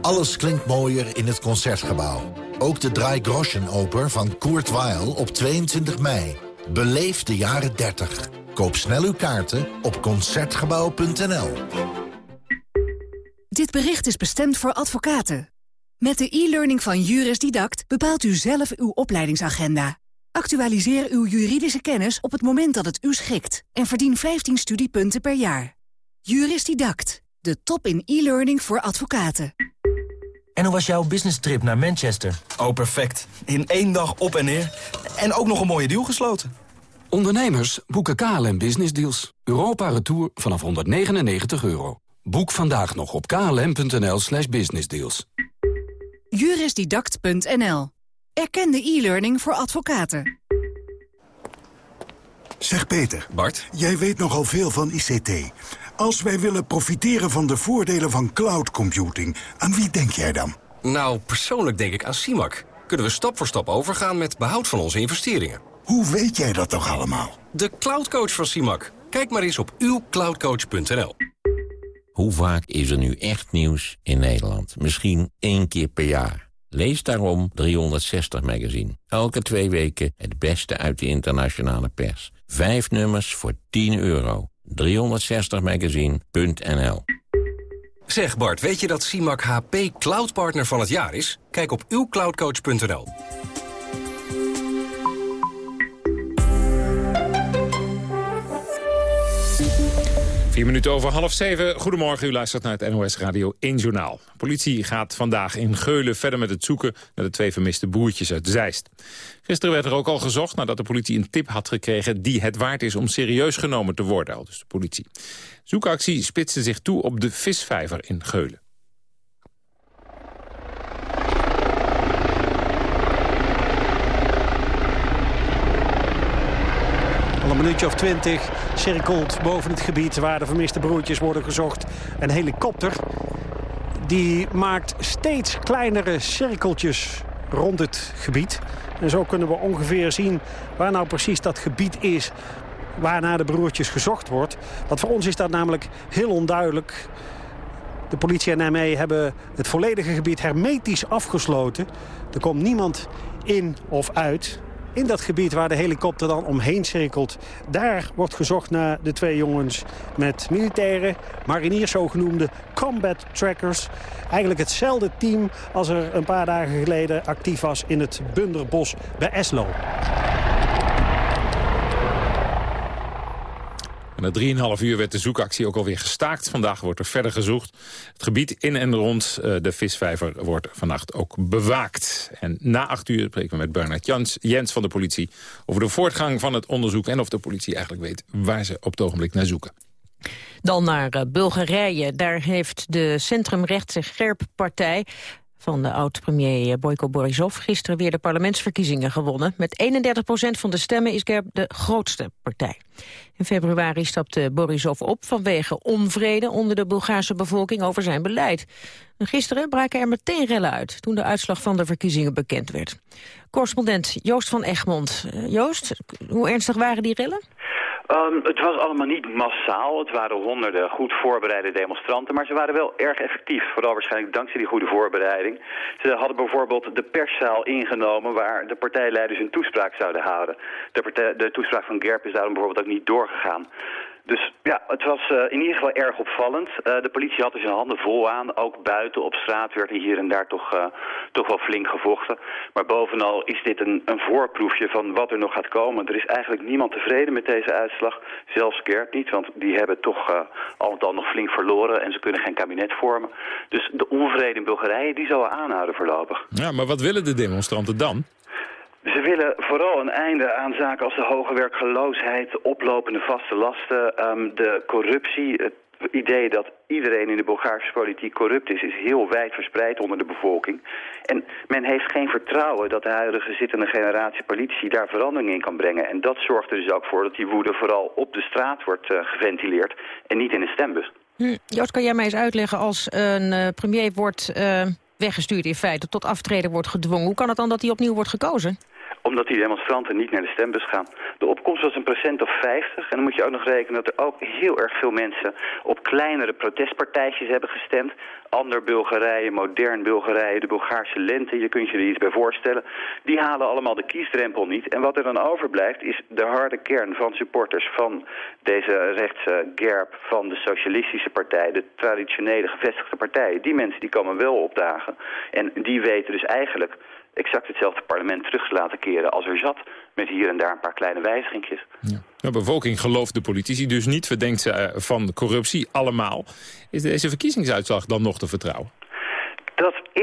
Alles klinkt mooier in het Concertgebouw. Ook de Drei Groschen Oper van Kurt Weill op 22 mei. Beleef de jaren 30. Koop snel uw kaarten op Concertgebouw.nl. Dit bericht is bestemd voor advocaten. Met de e-learning van Juris Didact bepaalt u zelf uw opleidingsagenda. Actualiseer uw juridische kennis op het moment dat het u schikt... en verdien 15 studiepunten per jaar. Juris Didact, de top in e-learning voor advocaten. En hoe was jouw business trip naar Manchester? Oh, perfect. In één dag op en neer. En ook nog een mooie deal gesloten. Ondernemers boeken KLM Business Deals. Europa Retour vanaf 199 euro. Boek vandaag nog op klm.nl slash businessdeals. Jurisdidact.nl. Erkende e-learning voor advocaten. Zeg Peter. Bart. Jij weet nogal veel van ICT. Als wij willen profiteren van de voordelen van cloud computing, aan wie denk jij dan? Nou, persoonlijk denk ik aan CIMAC. Kunnen we stap voor stap overgaan met behoud van onze investeringen. Hoe weet jij dat toch allemaal? De cloudcoach van CIMAC. Kijk maar eens op uwcloudcoach.nl. Hoe vaak is er nu echt nieuws in Nederland? Misschien één keer per jaar. Lees daarom 360 Magazine. Elke twee weken het beste uit de internationale pers. Vijf nummers voor 10 euro. 360magazine.nl Zeg Bart, weet je dat CIMAC HP Cloud Partner van het jaar is? Kijk op uwcloudcoach.nl. Vier minuten over half zeven. Goedemorgen, u luistert naar het NOS Radio 1 Journaal. Politie gaat vandaag in Geulen verder met het zoeken... naar de twee vermiste broertjes uit Zeist. Gisteren werd er ook al gezocht nadat de politie een tip had gekregen... die het waard is om serieus genomen te worden, al dus de politie. Zoekactie spitste zich toe op de visvijver in Geulen. Al een minuutje of twintig cirkelt boven het gebied waar de vermiste broertjes worden gezocht. Een helikopter die maakt steeds kleinere cirkeltjes rond het gebied. En zo kunnen we ongeveer zien waar nou precies dat gebied is waarnaar de broertjes gezocht wordt. Want voor ons is dat namelijk heel onduidelijk. De politie en ME hebben het volledige gebied hermetisch afgesloten. Er komt niemand in of uit. In dat gebied waar de helikopter dan omheen cirkelt... daar wordt gezocht naar de twee jongens met militairen, mariniers, zogenoemde combat trackers. Eigenlijk hetzelfde team als er een paar dagen geleden actief was in het Bunderbos bij Eslo. Na 3,5 uur werd de zoekactie ook alweer gestaakt. Vandaag wordt er verder gezocht. Het gebied in en rond uh, de visvijver wordt vannacht ook bewaakt. En na 8 uur spreken we met Bernard Jans, Jens van de politie... over de voortgang van het onderzoek en of de politie eigenlijk weet... waar ze op het ogenblik naar zoeken. Dan naar uh, Bulgarije. Daar heeft de centrumrechtse GERB-partij van de oud-premier Boyko Borisov gisteren weer de parlementsverkiezingen gewonnen. Met 31 procent van de stemmen is GERB de grootste partij. In februari stapte Borisov op vanwege onvrede onder de Bulgaarse bevolking over zijn beleid. En gisteren braken er meteen rellen uit toen de uitslag van de verkiezingen bekend werd. Correspondent Joost van Egmond. Uh, Joost, hoe ernstig waren die rellen? Um, het was allemaal niet massaal. Het waren honderden goed voorbereide demonstranten. Maar ze waren wel erg effectief. Vooral waarschijnlijk dankzij die goede voorbereiding. Ze hadden bijvoorbeeld de perszaal ingenomen... waar de partijleiders een toespraak zouden houden. De, de toespraak van Gerp is daarom bijvoorbeeld ook niet doorgegaan. Dus ja, het was uh, in ieder geval erg opvallend. Uh, de politie had er zijn handen vol aan. Ook buiten op straat werd er hier en daar toch, uh, toch wel flink gevochten. Maar bovenal is dit een, een voorproefje van wat er nog gaat komen. Er is eigenlijk niemand tevreden met deze uitslag. Zelfs Gert niet, want die hebben toch al met al nog flink verloren... en ze kunnen geen kabinet vormen. Dus de onvrede in Bulgarije die zal aanhouden voorlopig. Ja, maar wat willen de demonstranten dan? Ze willen vooral een einde aan zaken als de hoge werkgeloosheid, oplopende vaste lasten, um, de corruptie. Het idee dat iedereen in de Bulgaarse politiek corrupt is, is heel wijd verspreid onder de bevolking. En men heeft geen vertrouwen dat de huidige zittende generatie politici daar verandering in kan brengen. En dat zorgt er dus ook voor dat die woede vooral op de straat wordt uh, geventileerd en niet in de stembus. Hm. Kan jij mij eens uitleggen als een uh, premier wordt... Uh weggestuurd in feite, tot aftreden wordt gedwongen. Hoe kan het dan dat hij opnieuw wordt gekozen? Omdat die demonstranten niet naar de stembus gaan. De opkomst was een procent of 50. En dan moet je ook nog rekenen dat er ook heel erg veel mensen op kleinere protestpartijtjes hebben gestemd. Ander Bulgarije, modern Bulgarije, de Bulgaarse lente, je kunt je er iets bij voorstellen. Die halen allemaal de kiesdrempel niet. En wat er dan overblijft is de harde kern van supporters van deze rechtse GERB, van de socialistische partij, de traditionele gevestigde partijen. Die mensen die komen wel opdagen. En die weten dus eigenlijk exact hetzelfde parlement terug te laten keren als er zat. Met hier en daar een paar kleine wijzigingjes. Ja. De bevolking gelooft de politici dus niet, verdenkt ze eh, van corruptie, allemaal. Is deze verkiezingsuitslag dan nog te vertrouwen?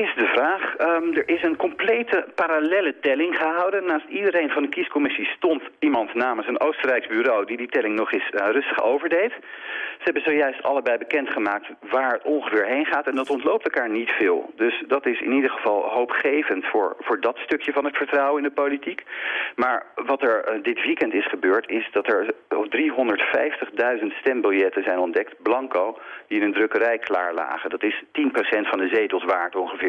Is de vraag. Um, er is een complete parallelle telling gehouden. Naast iedereen van de kiescommissie stond iemand namens een Oostenrijks bureau... die die telling nog eens uh, rustig overdeed. Ze hebben zojuist allebei bekendgemaakt waar het ongeveer heen gaat. En dat ontloopt elkaar niet veel. Dus dat is in ieder geval hoopgevend voor, voor dat stukje van het vertrouwen in de politiek. Maar wat er uh, dit weekend is gebeurd... is dat er 350.000 stembiljetten zijn ontdekt, blanco... die in een drukkerij klaar lagen. Dat is 10% van de zetels waard ongeveer.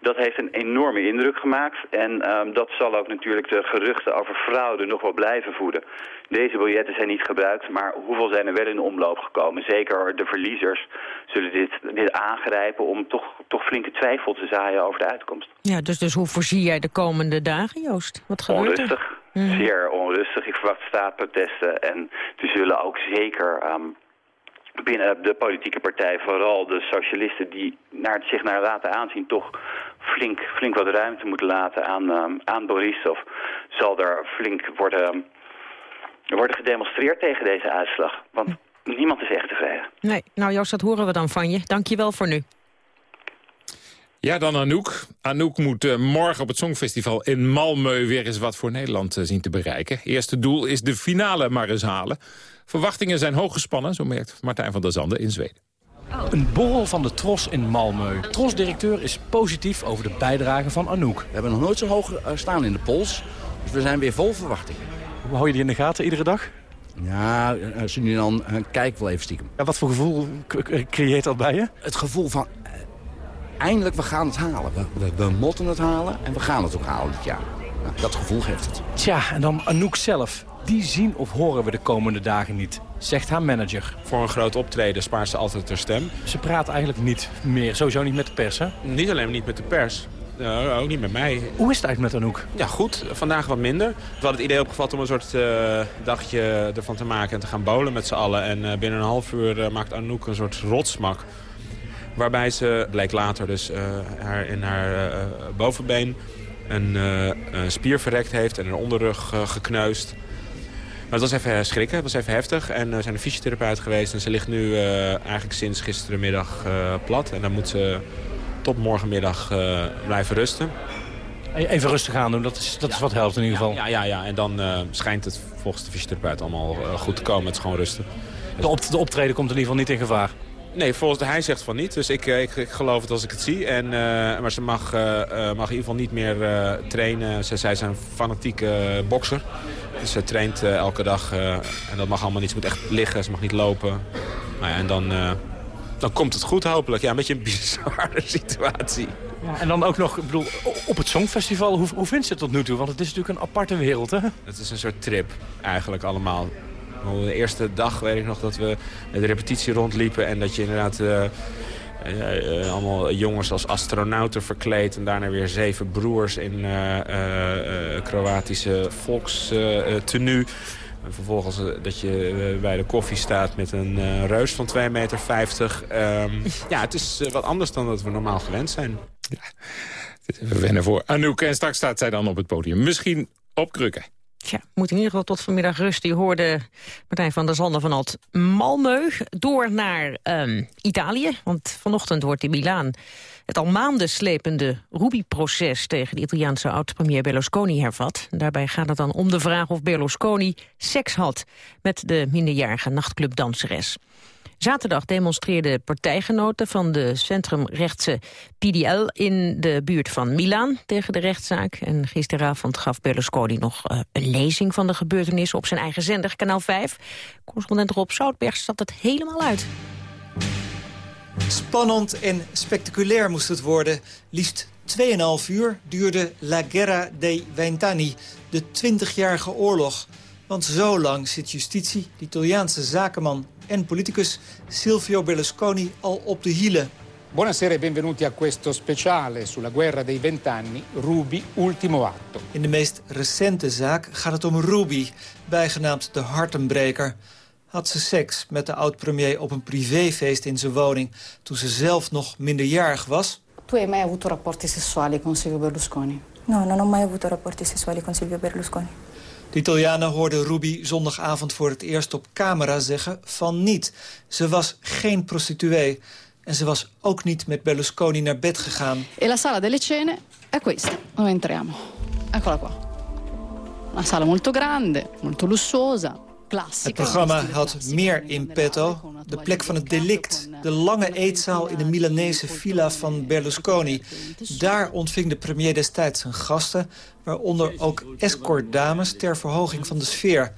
Dat heeft een enorme indruk gemaakt. En um, dat zal ook natuurlijk de geruchten over fraude nog wel blijven voeden. Deze biljetten zijn niet gebruikt, maar hoeveel zijn er wel in omloop gekomen? Zeker de verliezers zullen dit, dit aangrijpen om toch, toch flinke twijfel te zaaien over de uitkomst. Ja, dus, dus hoe voorzie jij de komende dagen, Joost? Wat gebeurt onrustig. er? Mm. Zeer onrustig. Ik verwacht staatprotesten en er zullen ook zeker... Um, binnen de politieke partij, vooral de socialisten die naar, zich naar laten aanzien... toch flink, flink wat ruimte moeten laten aan, um, aan zal er flink worden, worden gedemonstreerd tegen deze uitslag. Want niemand is echt tevreden. Nee, nou Joost, dat horen we dan van je. Dank je wel voor nu. Ja, dan Anouk. Anouk moet uh, morgen op het Songfestival in Malmö weer eens wat voor Nederland uh, zien te bereiken. Eerste doel is de finale maar eens halen. Verwachtingen zijn hoog gespannen, zo merkt Martijn van der Zanden in Zweden. Een borrel van de Tros in Malmö. Tros-directeur is positief over de bijdrage van Anouk. We hebben nog nooit zo hoog staan in de pols. Dus we zijn weer vol verwachtingen. Hoe hou je die in de gaten iedere dag? Ja, als je nu dan kijk wel even stiekem. Ja, wat voor gevoel creëert dat bij je? Het gevoel van, eindelijk, we gaan het halen. We, we, we, motten het halen en we gaan het ook halen dit jaar. Nou, dat gevoel geeft het. Tja, en dan Anouk zelf. Die zien of horen we de komende dagen niet, zegt haar manager. Voor een groot optreden spaart ze altijd haar stem. Ze praat eigenlijk niet meer, sowieso niet met de pers, hè? Niet alleen niet met de pers. Uh, ook niet met mij. Hoe is het eigenlijk met Anouk? Ja, goed. Vandaag wat minder. We hadden het idee opgevat om een soort uh, dagje ervan te maken en te gaan bowlen met z'n allen. En uh, binnen een half uur maakt Anouk een soort rotsmak. Waarbij ze, bleek later dus, haar in haar bovenbeen een, een, spier verrekt heeft en een onderrug gekneusd. Maar het was even schrikken, het was even heftig. En we zijn een fysiotherapeut geweest en ze ligt nu eigenlijk sinds gisterenmiddag plat. En dan moet ze tot morgenmiddag blijven rusten. Even rustig aan doen, dat is, dat is wat helpt in ieder geval. Ja, ja, ja. en dan schijnt het volgens de fysiotherapeut allemaal goed te komen. Het is gewoon rusten. De, op, de optreden komt in ieder geval niet in gevaar? Nee, volgens hij zegt van niet. Dus ik, eh, ik, ik geloof het als ik het zie. En, uh, maar ze mag, uh, mag in ieder geval niet meer trainen. Ze, zij is een fanatieke bokser. Dus ze traint elke dag. en dat mag allemaal niet. Ze moet echt liggen. Ze mag niet lopen. Nou ja, en dan, dan komt het goed hopelijk. Ja, een beetje een bizarre situatie. Ja, en dan ook nog, ik bedoel, op het Songfestival, hoe, hoe vindt ze het tot nu toe? Want het is natuurlijk een aparte wereld, hè? Het is een soort trip, eigenlijk allemaal. De eerste dag weet ik nog dat we de repetitie rondliepen... en dat je inderdaad uh, uh, allemaal jongens als astronauten verkleed... en daarna weer zeven broers in Kroatische volkstenue... En vervolgens dat je bij de koffie staat met een reus van 2,50 meter. Um, ja, het is wat anders dan dat we normaal gewend zijn. We wennen voor Anouk en straks staat zij dan op het podium. Misschien op krukken. Tja, moet in ieder geval tot vanmiddag rust. Die hoorde Martijn van der Zanden vanuit Malmö door naar um, Italië. Want vanochtend wordt in Milaan het al maanden slepende Ruby-proces... tegen de Italiaanse oud-premier Berlusconi hervat. Daarbij gaat het dan om de vraag of Berlusconi seks had... met de minderjarige nachtclubdanseres. Zaterdag demonstreerden partijgenoten van de centrumrechtse PDL in de buurt van Milaan tegen de rechtszaak. En gisteravond gaf Berlusconi nog uh, een lezing van de gebeurtenissen op zijn eigen zender, kanaal 5. Correspondent Rob Zoutberg zat het helemaal uit. Spannend en spectaculair moest het worden. Liefst 2,5 uur duurde La Guerra dei Vent'anni, de 20-jarige oorlog. Want zo lang zit justitie, de Italiaanse zakenman en politicus Silvio Berlusconi al op de hielen. Buonasera e benvenuti a questo speciale sulla guerra dei vent'anni, Ruby, ultimo atto. In de meest recente zaak gaat het om Ruby, bijgenaamd de hartenbreker. Had ze seks met de oud-premier op een privéfeest in zijn woning... toen ze zelf nog minderjarig was? Tu hai mai avuto rapporti sessuali con Silvio Berlusconi? No, non ho mai avuto rapporti sessuali con Silvio Berlusconi. De Italianen hoorden Ruby zondagavond voor het eerst op camera zeggen van niet. Ze was geen prostituee. En ze was ook niet met Berlusconi naar bed gegaan. E la sala delle cene è questa, dove entriamo. Eccola qua. Una sala molto grande, molto lussuosa. Het programma had meer in petto. De plek van het delict. De lange eetzaal in de Milanese villa van Berlusconi. Daar ontving de premier destijds zijn gasten. Waaronder ook escortdames ter verhoging van de sfeer.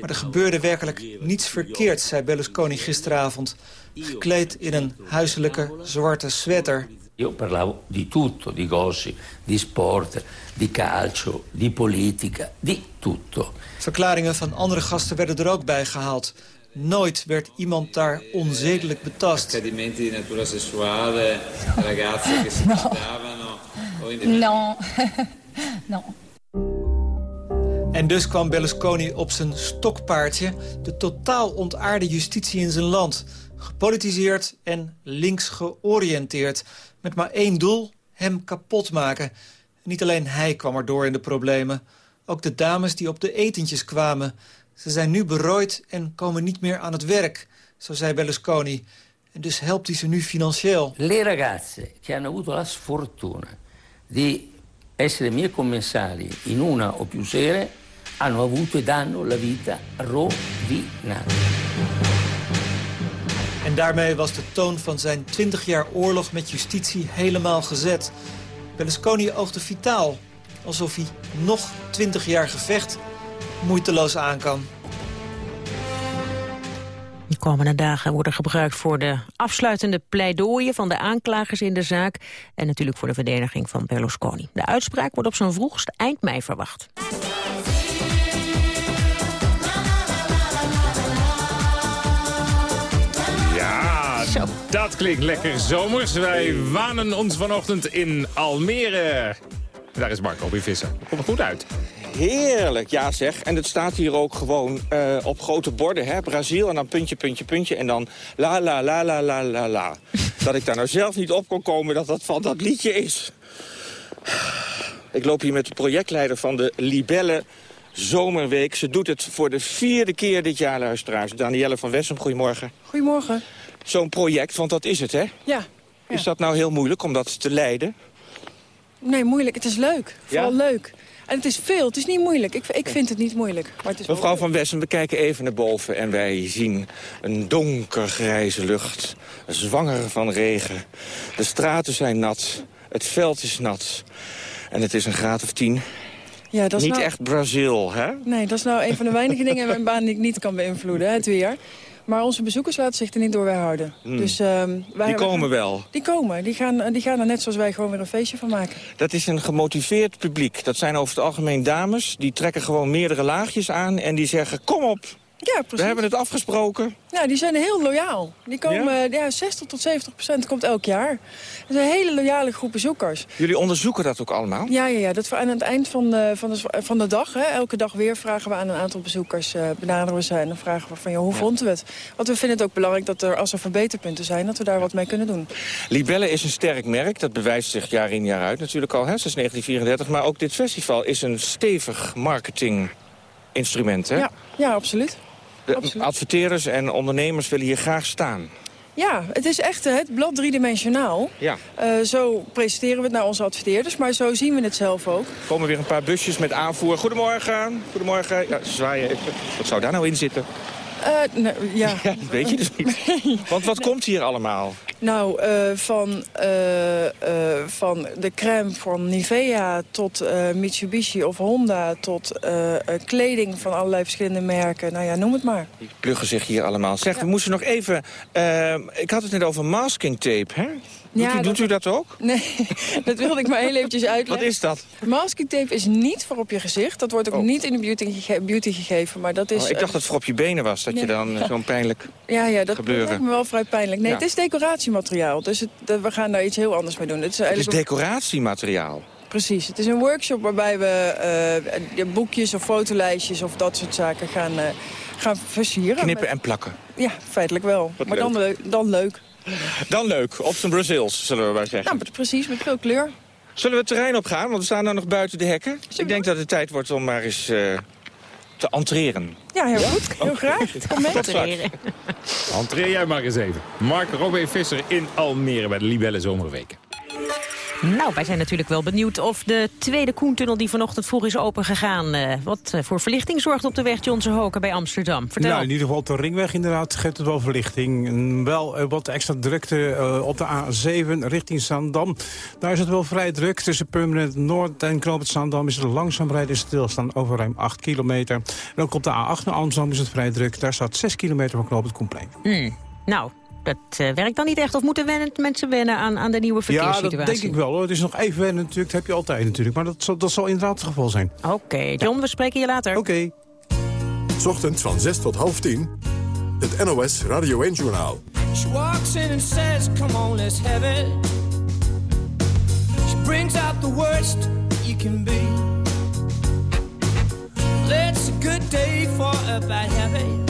Maar er gebeurde werkelijk niets verkeerds, zei Berlusconi gisteravond. Gekleed in een huiselijke zwarte sweater. Io parlavo di tutto, di gossip, di sport, di calcio, di politica, di tutto. Verklaringen van andere gasten werden er ook bij gehaald. Nooit werd iemand daar onzedelijk betast. Accadimenti di natura sessuale, ragazze che si no. No. no. En dus kwam Berlusconi op zijn stokpaardje... de totaal ontaarde justitie in zijn land. Gepolitiseerd en links georiënteerd. Met maar één doel, hem kapot maken. niet alleen hij kwam er door in de problemen. Ook de dames die op de etentjes kwamen. Ze zijn nu berooid en komen niet meer aan het werk, zo zei Berlusconi. En dus helpt hij ze nu financieel. Le ragazze che hanno avuto la sfortuna di essere mie commensali in una o più sere hanno avuto e danno la vita rovinata. En daarmee was de toon van zijn 20 jaar oorlog met justitie helemaal gezet. Berlusconi oogde vitaal, alsof hij nog 20 jaar gevecht moeiteloos aan kan. De komende dagen worden gebruikt voor de afsluitende pleidooien van de aanklagers in de zaak en natuurlijk voor de verdediging van Berlusconi. De uitspraak wordt op zijn vroegst eind mei verwacht. Ja, dat klinkt lekker zomers. Wij wanen ons vanochtend in Almere. Daar is Marco weer vissen. Komt er goed uit. Heerlijk, ja zeg. En het staat hier ook gewoon uh, op grote borden, hè. Brazil en dan puntje, puntje, puntje. En dan la, la, la, la, la, la, la. dat ik daar nou zelf niet op kon komen dat dat van dat liedje is. Ik loop hier met de projectleider van de Libelle zomerweek. Ze doet het voor de vierde keer dit jaar, luisteraars. Danielle van Wessem, goedemorgen. Goedemorgen. Zo'n project, want dat is het, hè? Ja. Is dat nou heel moeilijk om dat te leiden? Nee, moeilijk. Het is leuk. Vooral leuk. En het is veel. Het is niet moeilijk. Ik, ik vind het niet moeilijk. Maar het is Mevrouw van Wessem, we kijken even naar boven en wij zien een donkergrijze lucht. Zwanger van regen. De straten zijn nat. Het veld is nat. En het is een graad of tien. Ja, dat is niet nou... echt Brazil, hè? Nee, dat is nou een van de weinige dingen in mijn baan die ik niet kan beïnvloeden, het weer. Maar onze bezoekers laten zich er niet door weerhouden. Hmm. Dus, um, wij, Die komen wel. Die komen. Die gaan, die gaan er net zoals wij gewoon weer een feestje van maken. Dat is een gemotiveerd publiek. Dat zijn over het algemeen dames. Die trekken gewoon meerdere laagjes aan en die zeggen... kom op, ja, precies. we hebben het afgesproken. Ja, die zijn heel loyaal. Die komen, ja? ja 60 tot 70 procent komt elk jaar. Het is een hele loyale groep bezoekers. Jullie onderzoeken dat ook allemaal? Ja, ja, ja. Dat we aan het eind van de, van de, van de dag, hè, elke dag weer, vragen we aan een aantal bezoekers, uh, benaderen we ze en dan vragen we van, joh, hoe ja. vonden we het? Want we vinden het ook belangrijk dat er, als er verbeterpunten zijn, dat we daar wat mee kunnen doen. Libelle is een sterk merk, dat bewijst zich jaar in jaar uit natuurlijk al, hè, sinds 1934. Maar ook dit festival is een stevig marketinginstrument, hè? Ja, ja absoluut. Absoluut. adverteerders en ondernemers willen hier graag staan. Ja, het is echt het blad driedimensionaal. Ja. Uh, zo presenteren we het naar onze adverteerders, maar zo zien we het zelf ook. Er komen weer een paar busjes met aanvoer. Goedemorgen. Goedemorgen. Ja, zwaaien even. Wat zou daar nou in zitten? Uh, nou, ja. ja. dat weet je dus niet. Nee. Want wat nee. komt hier allemaal? Nou, uh, van, uh, uh, van de crème van Nivea tot Mitsubishi of Honda... tot kleding van allerlei verschillende merken. Nou ja, noem het maar. Die pluggen zich hier allemaal. Zeg, ja. we moesten nog even... ik had het net over masking tape, hè? Doet, ja, u, doet dat, u dat ook? Nee, dat wilde ik maar heel eventjes uitleggen. Wat is dat? Masking tape is niet voor op je gezicht. Dat wordt ook oh. niet in de beauty, gege beauty, gegeven. Maar dat is, oh, ik dacht dat het voor op je benen was. Dat nee. je dan zo'n pijnlijk Ja, ja dat, lijkt me wel vrij pijnlijk. Nee, ja. het is decoratiemateriaal. Dus het, we gaan daar iets heel anders mee doen. Het is, het is decoratiemateriaal? Precies. Het is een workshop waarbij we uh, boekjes of fotolijstjes of dat soort zaken gaan, uh, gaan versieren. Knippen en plakken? Ja, feitelijk wel. Wat maar leuk. dan, dan leuk. Dan leuk, op zijn Brazils, zullen we maar zeggen. Nou, precies, met veel kleur. Zullen we het terrein op gaan? Want we staan nu nog buiten de hekken. Ik denk dat het tijd wordt om maar eens uh, te entreeren. Ja, heel goed. Heel graag. Kom mee. Entreer jij maar eens even. Mark Robin Visser in Almere bij de Libelle Zomerweken. Nou, wij zijn natuurlijk wel benieuwd of de tweede Koentunnel die vanochtend vroeg is opengegaan... Uh, wat uh, voor verlichting zorgt op de weg Johnse Hoken bij Amsterdam. Vertel. Nou, in ieder geval op de ringweg inderdaad geeft het wel verlichting. En wel uh, wat extra drukte op de A7 richting Zaandam. Daar is het wel vrij druk. Tussen Purmerend Noord en Knoop het Zaandam is het langzaam rijden stilstaan over ruim 8 kilometer. En ook op de A8 naar Amsterdam is het vrij druk. Daar staat 6 kilometer van Knoop het Koenplein. Mm. Nou, dat uh, werkt dan niet echt? Of moeten wennen, mensen wennen aan, aan de nieuwe verkeerssituatie? Ja, dat denk ik wel. Hoor. Het is nog even wennen natuurlijk. Dat heb je altijd natuurlijk. Maar dat zal, dat zal inderdaad het geval zijn. Oké, okay, John, ja. we spreken je later. Oké. Okay. Ochtends van 6 tot half 10. Het NOS Radio 1 Journaal. She walks in and says, come on, let's have it. She brings out the worst you can be. It's a good day for a bad habit.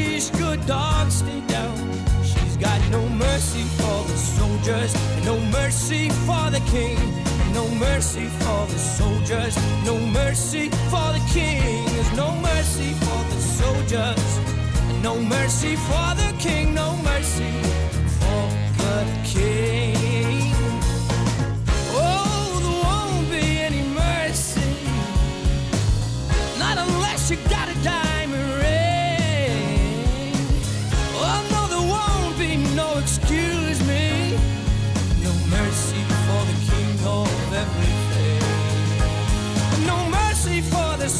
good dog, stay down. She's got no mercy for the soldiers, no mercy for the king. No mercy for the soldiers, no mercy for the king. There's no mercy for the soldiers, no mercy for the king, no mercy for the king. Oh, there won't be any mercy, not unless you got a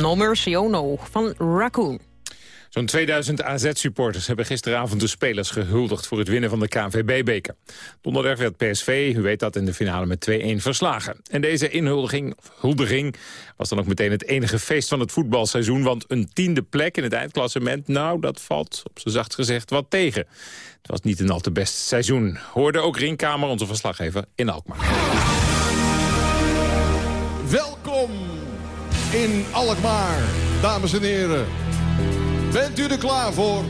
No Mercy, oh no, van Raccoon. Zo'n 2000 AZ-supporters hebben gisteravond de spelers gehuldigd... voor het winnen van de KNVB-beker. Donderdag werd PSV, u weet dat, in de finale met 2-1 verslagen. En deze inhuldiging of huldiging was dan ook meteen het enige feest van het voetbalseizoen... want een tiende plek in het eindklassement, nou, dat valt op z'n zacht gezegd wat tegen. Het was niet een al te best seizoen. Hoorde ook Ringkamer, onze verslaggever, in Alkmaar. In Alkmaar, dames en heren. Bent u er klaar voor?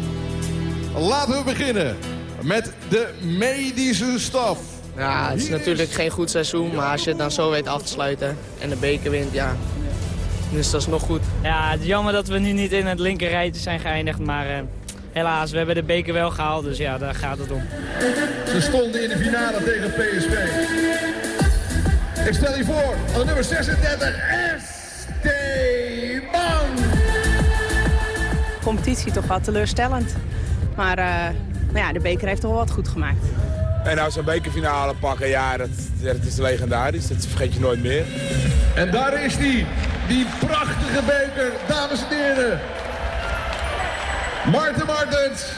Laten we beginnen met de medische staf. Ja, het is natuurlijk geen goed seizoen, maar als je het dan zo weet af te sluiten en de beker wint, ja, dus dat is nog goed. Ja, het is jammer dat we nu niet in het linkerrijtje zijn geëindigd, maar eh, helaas, we hebben de beker wel gehaald, dus ja, daar gaat het om. Ze stonden in de finale tegen PSV. Ik stel u voor, nummer 36, Esteban. competitie toch wel teleurstellend. Maar eh, nou ja, de beker heeft toch wel wat goed gemaakt. En nou zo'n bekerfinale pakken, ja, dat, dat is legendarisch. Dat vergeet je nooit meer. En daar is die, die prachtige beker, dames en heren. Maarten Martens,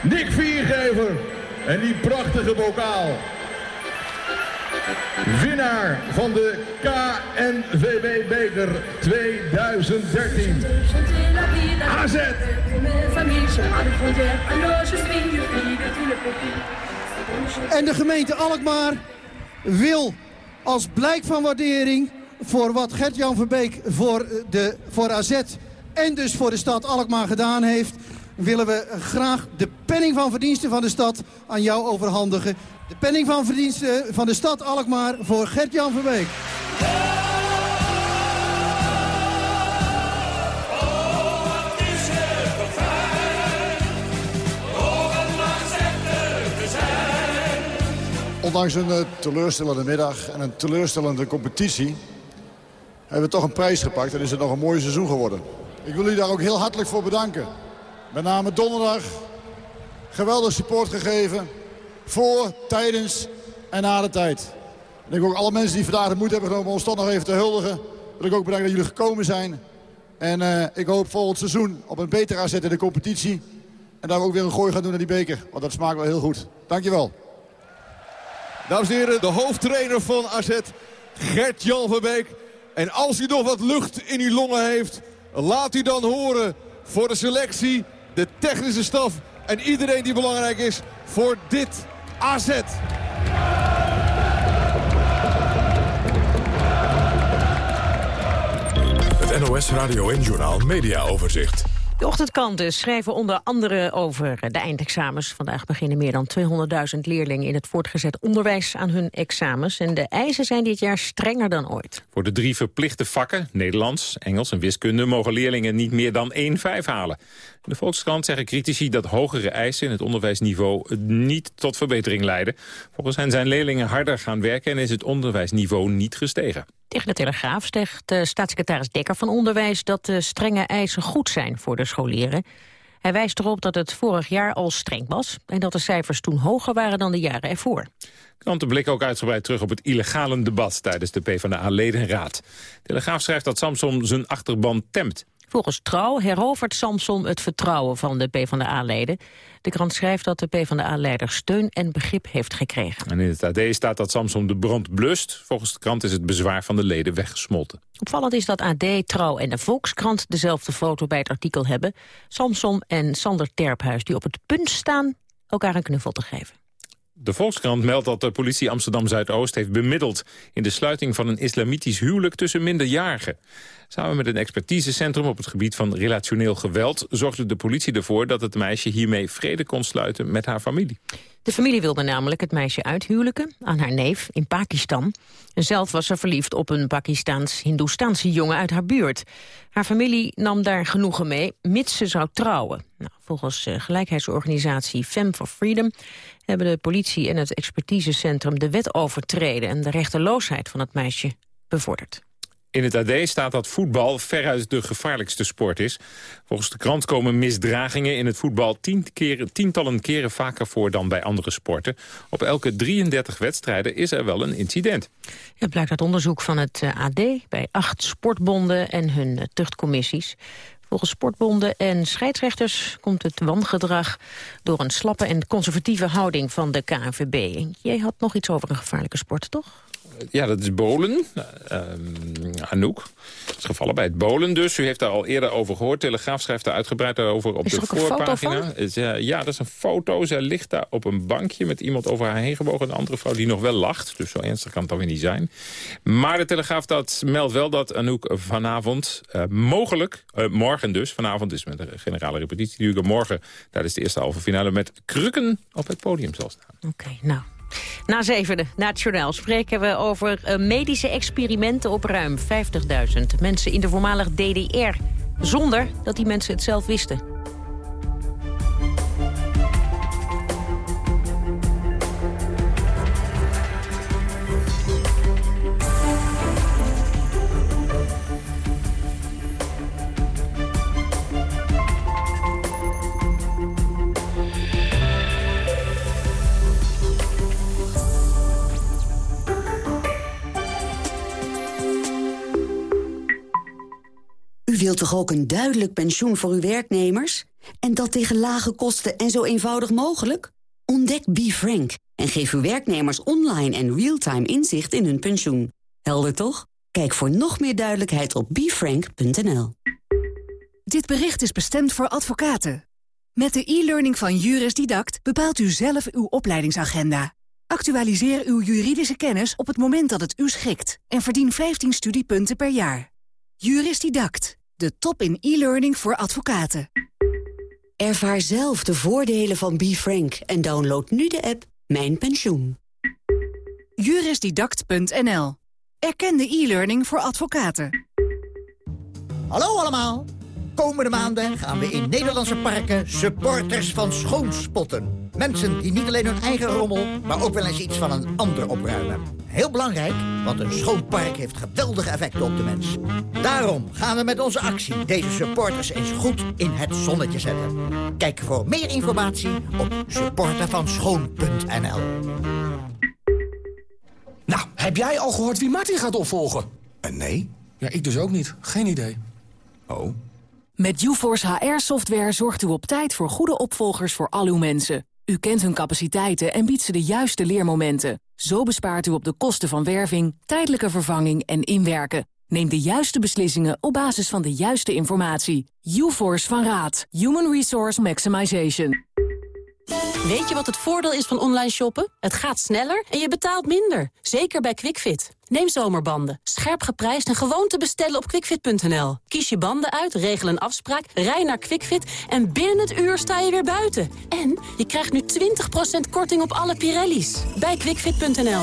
Nick Viergever en die prachtige bokaal. Winnaar van de KNVB-beker 2013. AZ. En de gemeente Alkmaar wil als blijk van waardering voor wat Gert-Jan Verbeek voor, de, voor AZ en dus voor de stad Alkmaar gedaan heeft... willen we graag de penning van verdiensten van de stad aan jou overhandigen. De penning van verdiensten van de stad Alkmaar voor Gert-Jan Verbeek. Ondanks een eh, teleurstellende middag en een teleurstellende competitie... hebben we toch een prijs gepakt en is het nog een mooi seizoen geworden. Ik wil jullie daar ook heel hartelijk voor bedanken. Met name donderdag. Geweldig support gegeven. Voor, tijdens en na de tijd. Ik wil ook alle mensen die vandaag de moed hebben genomen om ons toch nog even te huldigen. Wil ik ook bedanken dat jullie gekomen zijn. En eh, ik hoop volgend seizoen op een beter aanzet in de competitie. En daar ook weer een gooi gaan doen naar die beker. Want dat smaakt wel heel goed. Dankjewel. Dames en heren, de hoofdtrainer van AZ, Gert-Jan Verbeek. En als u nog wat lucht in uw longen heeft, laat u dan horen voor de selectie, de technische staf en iedereen die belangrijk is voor dit AZ. Het NOS Radio en Journaal Media Overzicht. De ochtendkanten schrijven onder andere over de eindexamens. Vandaag beginnen meer dan 200.000 leerlingen in het voortgezet onderwijs aan hun examens. En de eisen zijn dit jaar strenger dan ooit. Voor de drie verplichte vakken, Nederlands, Engels en wiskunde... mogen leerlingen niet meer dan 1,5 halen. In de Volkskrant zeggen critici dat hogere eisen in het onderwijsniveau... niet tot verbetering leiden. Volgens hen zijn leerlingen harder gaan werken... en is het onderwijsniveau niet gestegen. Tegen de Telegraaf zegt de staatssecretaris Dekker van Onderwijs... dat de strenge eisen goed zijn voor de scholieren. Hij wijst erop dat het vorig jaar al streng was... en dat de cijfers toen hoger waren dan de jaren ervoor. Kranten blikken ook uitgebreid terug op het illegale debat... tijdens de PvdA-ledenraad. Telegraaf schrijft dat Samson zijn achterban temt. Volgens Trouw herovert Samson het vertrouwen van de PvdA-leden. De krant schrijft dat de PvdA-leider steun en begrip heeft gekregen. En in het AD staat dat Samson de brand blust. Volgens de krant is het bezwaar van de leden weggesmolten. Opvallend is dat AD, Trouw en de Volkskrant dezelfde foto bij het artikel hebben. Samson en Sander Terphuis die op het punt staan elkaar een knuffel te geven. De Volkskrant meldt dat de politie Amsterdam-Zuidoost heeft bemiddeld... in de sluiting van een islamitisch huwelijk tussen minderjarigen. Samen met een expertisecentrum op het gebied van relationeel geweld... zorgde de politie ervoor dat het meisje hiermee vrede kon sluiten met haar familie. De familie wilde namelijk het meisje uithuwelijken aan haar neef in Pakistan. En zelf was ze verliefd op een Pakistaans-Hindoestaanse jongen uit haar buurt. Haar familie nam daar genoegen mee, mits ze zou trouwen. Nou, volgens uh, gelijkheidsorganisatie Femme for Freedom... hebben de politie en het expertisecentrum de wet overtreden... en de rechteloosheid van het meisje bevorderd. In het AD staat dat voetbal veruit de gevaarlijkste sport is. Volgens de krant komen misdragingen in het voetbal tientallen keren vaker voor dan bij andere sporten. Op elke 33 wedstrijden is er wel een incident. Het blijkt uit onderzoek van het eh, AD bij acht sportbonden en hun eh, tuchtcommissies. Volgens sportbonden en scheidsrechters komt het wangedrag... door een slappe en conservatieve houding van de KNVB. Jij had nog iets over een gevaarlijke sport, toch? Ja, dat is Bolen. Uh, Anouk is gevallen bij het Bolen dus. U heeft daar al eerder over gehoord. Telegraaf schrijft daar uitgebreid over op is de voorpagina. Is, uh, ja, dat is een foto. Zij ligt daar op een bankje met iemand over haar heen gebogen. Een andere vrouw die nog wel lacht. Dus zo ernstig kan het dan weer niet zijn. Maar de Telegraaf dat meldt wel dat Anouk vanavond, uh, mogelijk, morgen dus... vanavond is met de generale repetitie die morgen... daar is de eerste halve finale met krukken op het podium zal staan. Oké, okay, nou... Na zevende, nationaal, spreken we over uh, medische experimenten op ruim 50.000 mensen in de voormalig DDR. Zonder dat die mensen het zelf wisten. U wilt toch ook een duidelijk pensioen voor uw werknemers? En dat tegen lage kosten en zo eenvoudig mogelijk? Ontdek BeFrank en geef uw werknemers online en real-time inzicht in hun pensioen. Helder toch? Kijk voor nog meer duidelijkheid op befrank.nl. Dit bericht is bestemd voor advocaten. Met de e-learning van Juris Didact bepaalt u zelf uw opleidingsagenda. Actualiseer uw juridische kennis op het moment dat het u schikt... en verdien 15 studiepunten per jaar. Juris Didact, de top in e-learning voor advocaten. Ervaar zelf de voordelen van BeFrank en download nu de app Mijn Pensioen. Jurisdidact.nl. Erkende e-learning voor advocaten. Hallo allemaal. Komende maanden gaan we in Nederlandse parken supporters van schoonspotten. Mensen die niet alleen hun eigen rommel, maar ook wel eens iets van een ander opruimen. Heel belangrijk, want een schoon park heeft geweldige effecten op de mens. Daarom gaan we met onze actie deze supporters eens goed in het zonnetje zetten. Kijk voor meer informatie op supportervanschoon.nl Nou, heb jij al gehoord wie Martin gaat opvolgen? nee. Ja, ik dus ook niet. Geen idee. Oh. Met UForce HR-software zorgt u op tijd voor goede opvolgers voor al uw mensen. U kent hun capaciteiten en biedt ze de juiste leermomenten. Zo bespaart u op de kosten van werving, tijdelijke vervanging en inwerken. Neem de juiste beslissingen op basis van de juiste informatie. UForce van Raad. Human Resource Maximization. Weet je wat het voordeel is van online shoppen? Het gaat sneller en je betaalt minder. Zeker bij QuickFit. Neem zomerbanden. Scherp geprijsd en gewoon te bestellen op quickfit.nl. Kies je banden uit, regel een afspraak, rij naar QuickFit... en binnen het uur sta je weer buiten. En je krijgt nu 20% korting op alle Pirelli's. Bij quickfit.nl.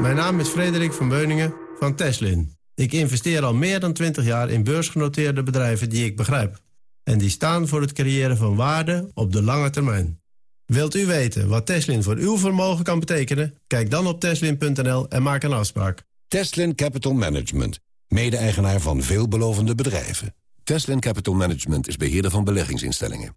Mijn naam is Frederik van Beuningen van Teslin. Ik investeer al meer dan 20 jaar in beursgenoteerde bedrijven die ik begrijp. En die staan voor het creëren van waarde op de lange termijn. Wilt u weten wat Teslin voor uw vermogen kan betekenen? Kijk dan op teslin.nl en maak een afspraak. Teslin Capital Management, mede-eigenaar van veelbelovende bedrijven. Teslin Capital Management is beheerder van beleggingsinstellingen.